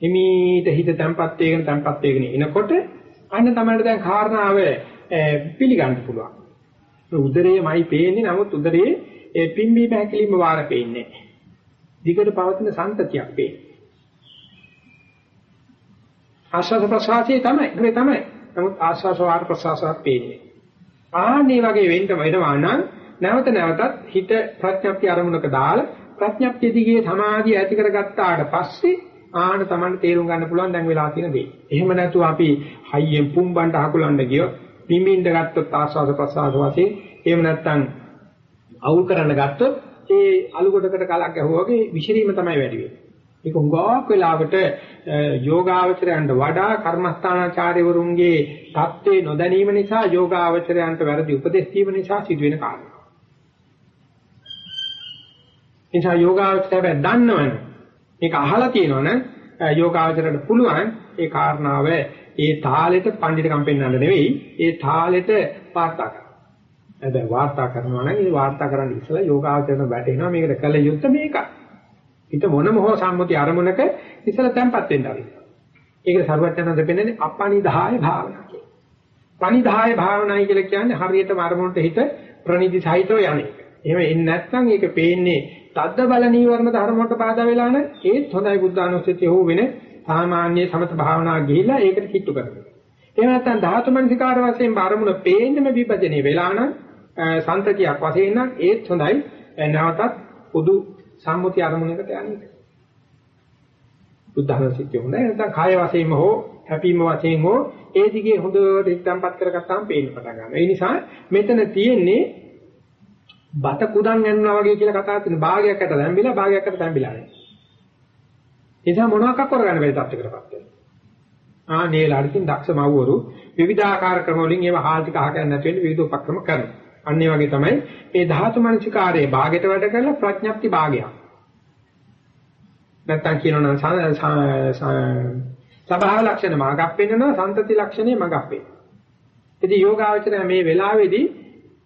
එමීට හිත තැම්පත් වෙගෙන තැම්පත් වෙගෙන එනකොට අන්න තමයි දැන් කාරණාව පිළිගන්න පුළුවන්. උදරයේමයි පේන්නේ නමුත් උදරයේ ඒ පිම්බීම හැකිලිම වාර පේන්නේ නැහැ. දිගට පවතින සංතතියක් පේන්නේ. ආශ්වාස ප්‍රශ්වාසයේ තමයි ඒ තමයි. නමුත් ආශ්වාස වාර ප්‍රශ්වාසයක් පේන්නේ. ආන්නේ වගේ වෙන්න වෙනවා නම් නැවත නැවතත් හිත ප්‍රඥප්ති අරමුණක දාලා ප්‍රඥප්තිය දිගේ සමාධිය ඇති කරගත්තාට පස්සේ ආන තමයි තේරුම් ගන්න පුළුවන් දැන් වෙලා තියෙන දේ. එහෙම නැතුව අපි හයියෙන් පුම්බන්ට හකුලන්න ගියොත් පිඹින්න ගත්තොත් ආස්වාද ප්‍රසආස වශයෙන් එහෙම නැත්නම් අවුල් කරන්න ගත්තොත් ඒ අලු කොටකට කලක් ගැහුවා වගේ විසිරීම තමයි වැඩි වෙන්නේ. ඒක උඟාවක් වෙලාවට යෝගාවචරයන්ට වඩා කර්මස්ථානාචාර්යවරුන්ගේ தත්ත්වේ නොදැනීම නිසා යෝගාවචරයන්ට වැරදි උපදෙස් දීම නිසා සිදුවෙන කාරණා. නිසා යෝගාවචරය දන්නවනේ මේක අහලා තියෙනවනේ යෝගාවචරයට පුළුවන් ඒ කාරණාව ඒ තාලෙට පඬිතුකම් පෙන්වන්න නෙවෙයි ඒ තාලෙට වාර්තා කරන්න. හැබැයි වාර්තා කරනවා නම් ඒ වාර්තා කරන්න ඉස්සලා යෝගාවචරණ වැටෙනවා මේකට කළ යුත්තේ මේකයි. හිත මොනම හෝ සම්මුති අරමුණක ඉස්සලා තැම්පත් වෙන්න ආරින්න. ඒකට සර්වඥාන්ද දෙන්නේ අපනිදාය භාවනා කියලා. පනිදාය භාවනායි කියලා කියන්නේ හරියටම අරමුණට හිත ප්‍රනිදි සහිතව යන්නේ. එහෙම එන්නේ නැත්නම් ඒක පේන්නේ තද්ද බල නීවරණ ධර්ම වලට බාධා වෙලා නම් ඒත් හොඳයි බුද්ධානුස්සතිය හෝ වෙන සාමාන්‍ය සමත භාවනා ගිහිලා ඒකට කිට්ටු කරගන්න. එහෙම නැත්නම් ධාතු මනසිකාර වශයෙන් බාරමුණ පේන්නම විපජනේ වෙලා නම් සන්තතියක් වශයෙන් නම් ඒත් හොඳයි නැවතත් පොදු සම්මුති අරමුණකට යන්නේ. බුද්ධානුස්සතිය හොඳයි නැත්නම් කාය වශයෙන්ම හෝ හැපීම වශයෙන් හෝ ඒ දිගේ හොඳට ඉස්තම්පත් කරගත්තාම පේන්න පටන් ගන්නවා. ඒ නිසා මෙතන තියෙන්නේ බත කුඩන් යනවා වගේ කියලා කතා කරන භාගයකට දැම්බිලා භාගයකට දැම්බිලා නැහැ. ඒ නිසා මොනවාක් කරගන්න බැරි තත්යකටපත් වෙනවා. ආ නේලාරින් දක්ෂ මව්වරු විවිධාකාර ක්‍රම වලින් ඒව හාල් ටික අහගෙන නැති වෙන්නේ විවිධ උපක්‍රම කරනවා. අන්න ඒ වගේ තමයි මේ ධාතු මනසිකාරයේ භාගයට වැඩ කරලා ප්‍රඥප්ති භාගයක්. නැත්තම් කියනවනම් සබහා ලක්ෂණ මාගක් පෙන්නනවා සන්තති ලක්ෂණේ මගක් පෙන්නනවා. ඉතින් යෝගාවචරය මේ වෙලාවේදී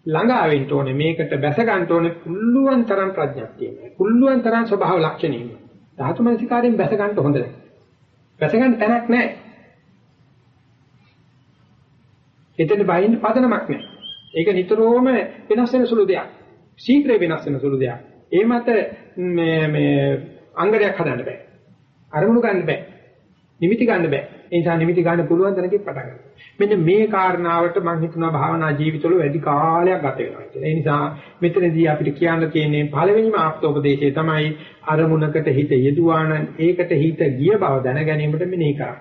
ළඟා වෙන්න ඕනේ මේකට බැස ගන්න ඕනේ පුල්ලුවන් තරම් ප්‍රඥප්තිය. පුල්ලුවන් තරම් ස්වභාව ලක්ෂණීය. ධාතු මනසිකාරයෙන් බැස ගන්න හොඳ නැහැ. බැස ගන්න තැනක් නැහැ. එතන බයින්න පදනමක් නැහැ. ඒක නිතරම වෙනස් වෙන සුළු දෙයක්. ශීඝ්‍ර වෙනස් වෙන සුළු දෙයක්. ඒ මත මේ මේ අංගයක් හදන්න බෑ. අරමුණු ගන්න බෑ. නිමිති ගන්න බෑ. ඒ නිසා නිමිති ගන්න පුළුවන් තැනකින් පටන් ගන්න. මෙන්න මේ කාරණාවට මම හිතනවා භාවනා ජීවිතවල වැඩි කාලයක් ගත වෙනවා කියලා. ඒ නිසා මෙතනදී අපිට කියන්න තියෙන්නේ පළවෙනිම ආප්තෝපදේශය තමයි අරමුණකට හිත යෙදුවා නම් ඒකට හිත ගිය බව දැන ගැනීමට මෙනෙහි කරන්න.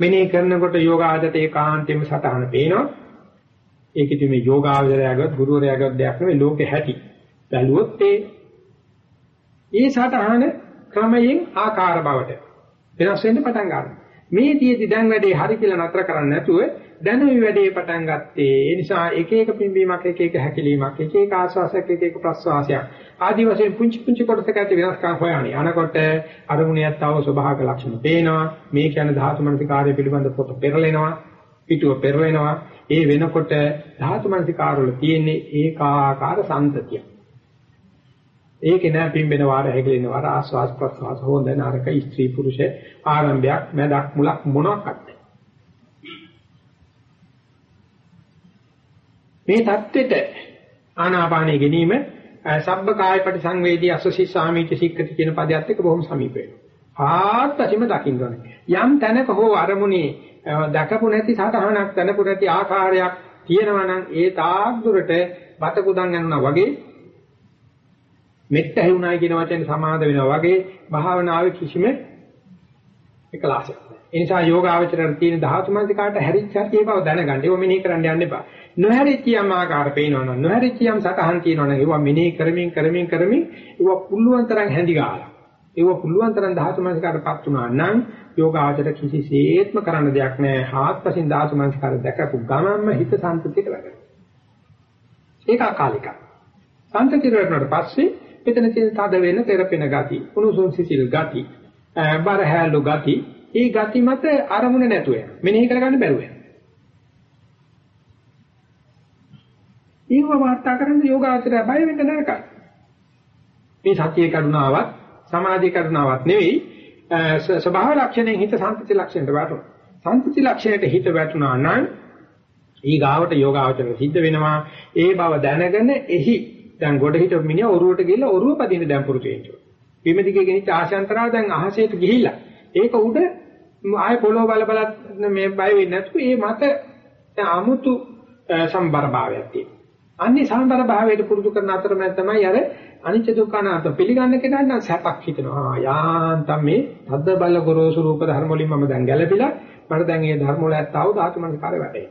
මෙනෙහි කරනකොට යෝගාදත ඒකාන්තයෙන්ම සටහන පේනවා. ඒකෙදි මේ යෝගාවචරයගත් ගුරුවරයාගත් දෙයක් නෙවෙයි ලෝකෙ හැටි. බැලුවොත් ඒ ඒ සටහන ක්‍රමයෙන් ආකාර බවට වෙනස් වෙන්න පටන් ගන්නවා. මේ තියේදී දැන් වැඩේ හරි කියලා නතර කරන්නේ නැතුව දැන් මේ වැඩේ පටන් ගත්තේ. ඒ නිසා එක එක පිම්බීමක් එක එක හැකිලීමක් එක එක ආස්වාසයක් එක එක ප්‍රස්වාසයක් ආදි වශයෙන් පුංචි පුංචි කොටසක ඇති වෙනස්කම් හොයන්නේ. අනකොට අරමුණියත් තව ස්වභාවික ලක්ෂණ පේනවා. මේ කියන්නේ ධාතු මනසිකාරය පිළිබඳ පොත පෙරලෙනවා. පිටුව පෙරලෙනවා. ඒ වෙනකොට ධාතු මනසිකාරවල තියෙන්නේ ඒකාකාර සම්තතිය. ඒකේ නෑ පිම්බෙන වාර හැකලෙන වාර ආස්වාස් ප්‍රස්වාස් හොඳ නරක ස්ත්‍රී පුරුෂ ආරම්භයක් මැදක් මුලක් මොනක්වත් මේ தත්වෙට ආනාපානෙ ගැනීම සබ්බ කාය පරිසංවේදී අසසි සාමීච සික්කති කියන පදයට එක්ක බොහොම සමීප වෙනවා. ආත්පසීම දකින්න ඕනේ. යම් තැනක හෝ අරමුණේ දකපු නැති සතහනක් තනපු නැති ආකාරයක් තියෙනවා නම් ඒ තාක් දුරට බත කුදන් යනවා වගේ මෙත්ත ඇහුණායි කියන වචනේ සමාද වෙනවා වගේ භාවනාවේ කිසිම එකලාසයක් නැහැ. ඒ නිසා යෝගාවචරයට තියෙන ධාතු මනසිකාට හැරිච්ච හැටි බව දැනගන්න. ඒව මෙනෙහි කරන්න යන්න එපා. නොහැරිච්ච යම් ආකාර පේනවනම් නොහැරිච්ච යම් සතහන් තියෙනවනම් ඒව මෙනෙහි කරමින් කරමින් කරමින් ඒව පුළුවන් තරම් හැඳි ගහලා. ඒව පුළුවන් තරම් ධාතු මනසිකාටපත් වුණා නම් යෝගාචර කිසිසේත්ම කරන්න දෙයක් නැහැ. හාත්පසින් ධාතු මනසිකාර දැකපු ගමන්ම හිත සම්පූර්ණයට වැඩෙනවා. ඒක අකාලිකයි. සම්පූර්ණ කරනකොට පස්සේ මෙතන තියෙන තද වෙන තෙරපෙන ගති, උණුසුම් සිසිල් ගති, බර හැලු ගති, ඒ ගති මත අරමුණ නැතුව යන. මෙනෙහි කරගන්න බැරුව යන. ඊව වාර්තා කරන්න යෝගාචරය බය වෙන්න නරකයි. මේ සතිය කරුණාවක්, සමාධි කරුණාවක් නෙවෙයි ස්වභාව ලක්ෂණයෙන් හිත සම්පති ලක්ෂණයට වැටුණා. සම්පති ලක්ෂණයට හිත වැටුණා නම් ඊගාවට යෝගාචරය සිද්ධ වෙනවා. ඒ බව දැනගෙන එහි දැන් ගොඩ හිටපු මිනිහා ඔරුවට ගිහිල්ලා ඔරුව පදින්න දැන් පුරුදු වෙනවා. බිම දිගේ ගෙනිච්ච ආශාන්තරාව දැන් අහසේට ගිහිල්ලා ඒක උඩ ආය පොළොව බල බලත් මේ බය වෙන්නේ නැතුව ඒ මත 아무තු සම්බර භාවයක් තියෙනවා. අන්නේ සම්බර භාවයට පුරුදු කරන අතරමැද තමයි අර අනිච්ච දුක්ඛ අනාත්ම පිළිගන්න කෙනාට නම් සැපක් හිතෙනවා. යාන්තම් මේ තද්ද බල ගොරෝසු රූප ධර්ම වලින් මම දැන් ගැළපිලා මට දැන් මේ ධර්ම වල ඇත්තව ධාතු මනස්කාරය වැටේ.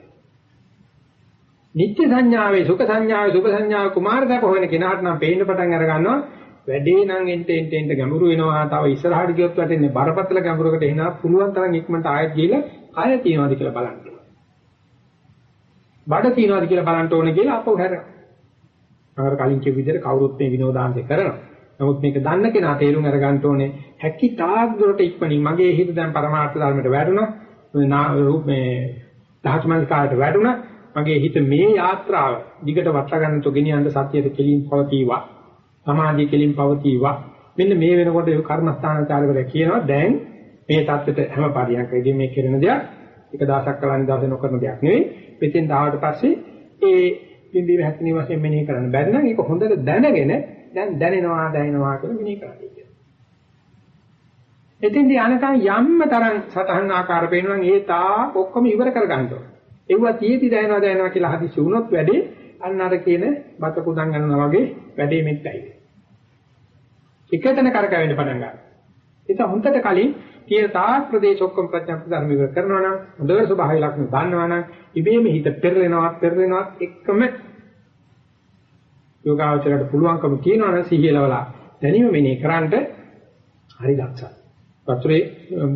නිත්‍ය සංඥාවේ සුඛ සංඥාවේ සුභ සංඥාවේ කුමාර දැක හොයන කෙනාට නම් පේන්න පටන් අර ගන්නවා වැඩේ නම් එන්ට එන්ට එන්ට ගැඹුරු වෙනවා. තව ඉස්සරහට ගියොත් වැටෙන්නේ බරපතල ගැඹුරකට එනවා. පුළුවන් තරම් ඉක්මනට ආයෙත් ගිහලා ආයෙ තියනවාද කියලා බලන්න. බඩ තියනවාද කියලා බලන්න ඕනේ කියලා අපෝ හැරෙනවා. අර කලින් කිව්ව විදිහට කවුරුත් මේ විනෝදාංශය කරනවා. නමුත් මේක දන්න කෙනා තේරුම් අරගන්න ඕනේ හැකි තාක් දුරට ඉක්මනින් මගේ හිත දැන් පරමාර්ථ ධර්මයට වැටුණා. මේ දහස්මල්කාරට වැටුණා. මගේ හිත මේ යාත්‍රාව දිගට වටලා ගන්න තු ගෙනියන්න සත්‍යයට කෙලින් පවතිවා. සමාධිය කෙලින් පවතිවා. මෙන්න මේ වෙනකොට ඒ කර්මස්ථානචාරවල කියනවා දැන් මේ தත්ත්වයට හැම පරියන්කදී මේ කරන දෙයක් එක දවසක් කලින් දවසේ නොකරන දෙයක් නෙවෙයි. පිටින් දාවට පස්සේ ඒ පිම්බීම හැකිනි වශයෙන් මෙනෙහි කරන්න බැරි නම් ඒක හොඳට දැනගෙන දැන් දැනෙනවා දැනෙනවා කියලා මෙනෙහි කරන්න කියනවා. එතෙන්දී අනකන් යම්ම තරම් සතහන් ආකාර පේනවා නම් ඒ තා ඔක්කොම ඉවර කර ගන්න ඕනේ. ඒවා තියෙදි දැනනවා දැනනවා කියලා හදිසි වුණොත් වැඩේ අන්න අර කියන බත කුඩන් ගන්නවා වගේ වැඩේ මෙත්තයි. එකතන කරකැවෙන්න පටන් ගන්නවා. ඒක හොඳට කලින් කියන තාක් ප්‍රදේශ ඔක්කොම ප්‍රඥප්ති ධර්ම ඉවර කරනවා නම් හොඳට ස්වභාවය ලක්ෂණ දන්නවා නම් ඉබේම හිත පෙරලෙනවා පෙරලෙනවා එක්කම යෝගාවචරයට පුළුවන්කම තියෙනවා නම් සිහියලවලා දැනීම මෙනේ කරන්ට හරි දක්ෂයි. වතුරේ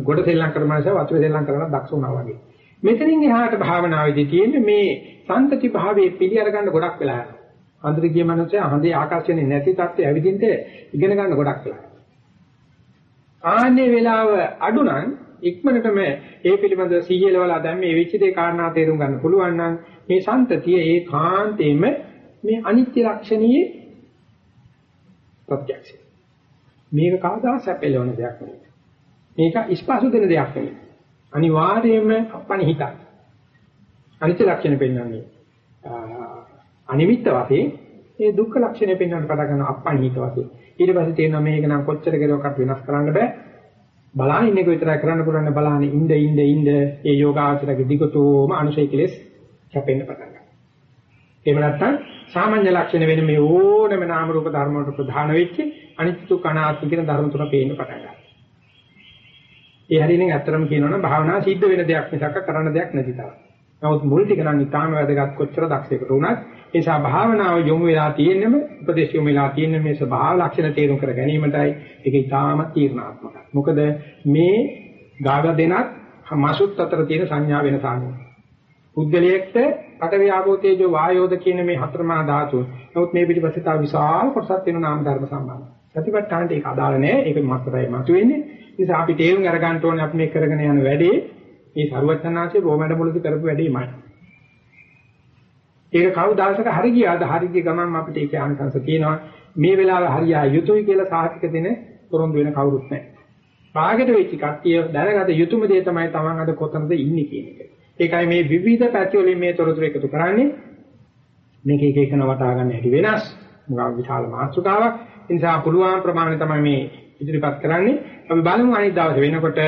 ගොඩ සෙල්ලම් කරන මාස වතුරේ සෙල්ලම් කරන දක්ෂ වුණා වගේ. මෙතනින් එහාට භාවනාවේදී තියෙන්නේ මේ සන්තති භාවයේ පිළි අරගන්න ගොඩක් වෙලා යනවා. අන්තර ගිය මනුස්සයා හඳේ ආකර්ෂණේ නැති තත්ත්වය ඇවිදින්න ඉගෙන ගන්න ගොඩක් වෙලා. ආන්නේ වෙලාව අඩු නම් ඉක්මනටම ඒ පිළිබඳව සීයලවලා දැන් මේ වෙච්ච දේ කාරණා තේරුම් ගන්න පුළුවන් නම් මේ සන්තතිය ඒ කාන්තේම මේ අනිත්‍ය ලක්ෂණයේ ප්‍රත්‍යක්ෂය. මේක කවදා සැපෙලවන දෙයක් නෙවෙයි. මේක ඉස්පසු දෙන දෙයක් නෙවෙයි. අනිවාර්යයෙන්ම අපනිහිතයි. අනිත්‍ය ලක්ෂණ පෙන්වන්නේ අනිමිත්ත වශයෙන් ඒ දුක්ඛ ලක්ෂණය පෙන්වන්න පටන් ගන්න අපනිහිත වශයෙන්. ඊට පස්සේ තේරෙනවා මේක නම් කොච්චර කෙරුවක්වත් වෙනස් කරන්න බෑ. බලාගෙන ඉන්නක විතරයි කරන්න පුළුවන් බලාගෙන ඉඳ ඉඳ ඉඳ ඒ යෝගාචරගේ දිගටම අනුශය කෙලස් කැපෙන්න පටන් ගන්නවා. එහෙම නැත්නම් සාමාන්‍ය ලක්ෂණ වෙන මේ ඕනම නාම රූප ධර්ම වලට ප්‍රධාන වෙච්ච අනිත්‍ය කනාත්ම කියන ධර්ම තුන පේන්න පටන් ගන්නවා. ඒ හරියකින් ඇත්තටම කියනවනම් භාවනා සිද්ධ වෙන දෙයක් මිසක් කරන්න දෙයක් නැති තරම්. නමුත් මුල් ටික නම් ඉතාම වැදගත් කොච්චර දක්ෂයකට වුණත් ඒ නිසා භාවනාව යොමු වෙලා තියෙන්නම උපදේශ යොමු වෙලා තියෙන්නේ මේ ස්වභාව ලක්ෂණ තේරුම් කර ගැනීමටයි ඒක ඉතාම තීර්ණාත්මකයි. මොකද මේ ගාග දෙනත් මාසුත් අතර තියෙන සංඥා වෙන සාමිය. පුද්ගලයෙක්ට පඨවි ආපෝ තේජෝ වායෝද කියන මේ හතරමා ධාතු. නමුත් මේ පිටිපස්සේ තව විශාල කොටසක් තියෙන නාම ධර්ම සම්බන්ධ. සතිපට්ඨානට ඒක අදාළ නැහැ. ඒක මාත්‍රයි මතුවෙන්නේ. ඒ නිසා අපි තේරුම් අරගන්න ඕනේ අපි මේ කරගෙන යන වැඩේ මේ සරුවචනාංශයේ බොමඩ මුලදී කරපු වැඩේමයි. ඒක කවදාසක හරි ගියාද හරි ගිය ගමන් අපිට ඒක ආනිසංස තියෙනවා. මේ වෙලාවේ හරියා යුතුයි කියලා සාහිතික දෙන පොරොන්දු වෙන කවුරුත් නැහැ. භාගයට වෙච්ච කට්ටිය දැනගත යුතුම දේ තමයි Taman අද කොතනද ඉන්නේ කියන එක. ඒකයි මේ විවිධ පැති වලින් මේ තොරතුරු එකතු කරන්නේ. මේක එක එකන වටා ගන්න හැටි වෙනස්. මොකක් විශාල මාතෘකාවක්. ඒ නිසා පුළුවන් ප්‍රමාණය තමයි මේ ඉදිරිපත් කරන්නේ. අපි බලමු අනිත් දවසේ වෙනකොට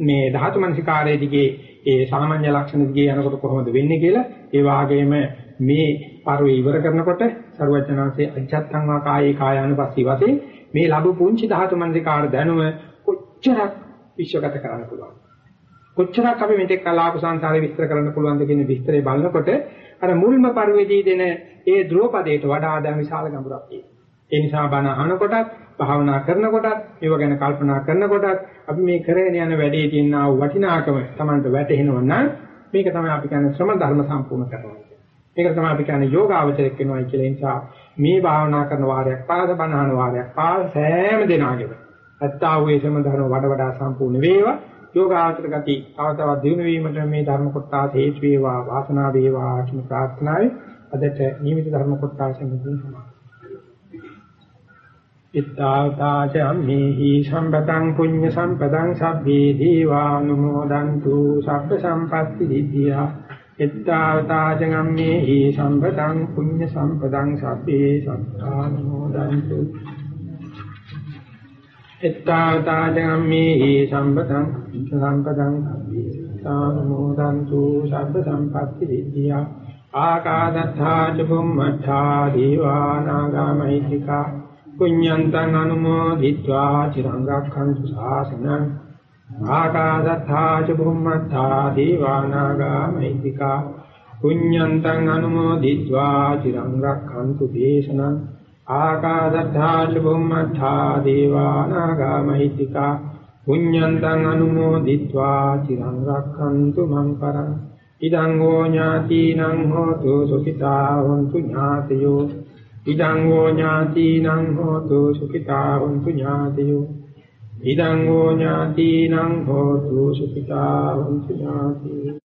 මේ ධාතු මනසිකාරයේ දිගේ ඒ සාමාන්‍ය ලක්ෂණ දිගේ යනකොට කොහොමද වෙන්නේ කියලා. ඒ වාගේම මේ පරිවේ ඉවර කරනකොට සරුවචනාංශයේ අජත්තං වා කායේ කායානුපස්සී වශයෙන් මේ ලැබු පුංචි ධාතු මනසිකාර දැනුම කොච්චරක් විශ්වගත කරන්න පුළුවන්. කොච්චරක් අපි මෙතෙක් කලාප සංසාරේ විස්තර කරන්න පුළුවන්ද කියන විස්තරය බලනකොට අර මුල්ම පරිවේදී දෙන ඒ ධ්‍රුවපදයට වඩා දැන් විශාල ගැඹුරක් තියෙනවා. ඒ නිසා බණ අහනකොටත් භාවනා කරනකොටත් ඒව ගැන කල්පනා කරනකොටත් අපි මේ කරගෙන යන වැඩේ තියෙන ආ වටිනාකම Tamanට වැටහෙනවා නම් මේක තමයි අපි කියන්නේ ශ්‍රම ධර්ම සම්පූර්ණ කරනවා. මේක තමයි අපි කියන්නේ යෝගාවචරයක් වෙනවා කියලා. නිසා මේ භාවනා කරන වාරයක් පාද බණහන වාරයක් පාද සෑම දිනාගෙම අත්තා වූ ශ්‍රම ධර්ම වඩ වඩා සම්පූර්ණ වේවා. යෝගාචර ගති තව තවත් දිනු වීමට මේ ධර්ම කොටස හේතු වේවා වාසනාව වේවා කියන ප්‍රාර්ථනාවයි අදට නියමිත ධර්ම කොටසෙන් මුලින් සමාප්ත. ඉත්තාවතාච අම්මේහි සම්පතං පුඤ්ඤ සම්පතං සබ්බේ දීවානුමෝදන්තු සබ්බ සම්පatti දිට්ඨියා ඉත්තාවතාච අම්මේහි සම්පතං පුඤ්ඤ සම්පතං සබ්බේ සත්තානුමෝදන්තු. ඉත්තාවතාච අම්මේහි සම්පතං සම්පතං සබ්බේ සත්තානුමෝදන්තු සබ්බ සම්පatti දිට්ඨියා ආකාදත්තා ච බුම්මඨා දීවානාගාමයිතිකා පුඤ්ඤන්තං අනුමෝදිत्वा චිරං රක්ඛන්තු ශාසනං ආකාශත්තා ච බුම්මත්තා දීවානාගා මෛත්‍තිකා පුඤ්ඤන්තං අනුමෝදිत्वा චිරං රක්ඛන්තු දේශනං ආකාශත්තා ච බුම්මත්තා දීවානාගා මෛත්‍තිකා පුඤ්ඤන්තං අනුමෝදිत्वा චිරං රක්ඛන්තු මං පරං ඉදං ෝ ඥාතිනං හෝතු සුඛිතා හොන්තු ඥාතයෝ ඉදං ෝ ඥාතිනං හෝතු සුඛිතා හොන්තු ඥාතයෝ. ඉදං ෝ ඥාතිනං හෝතු සුඛිතා හොන්තු ඥාතයෝ.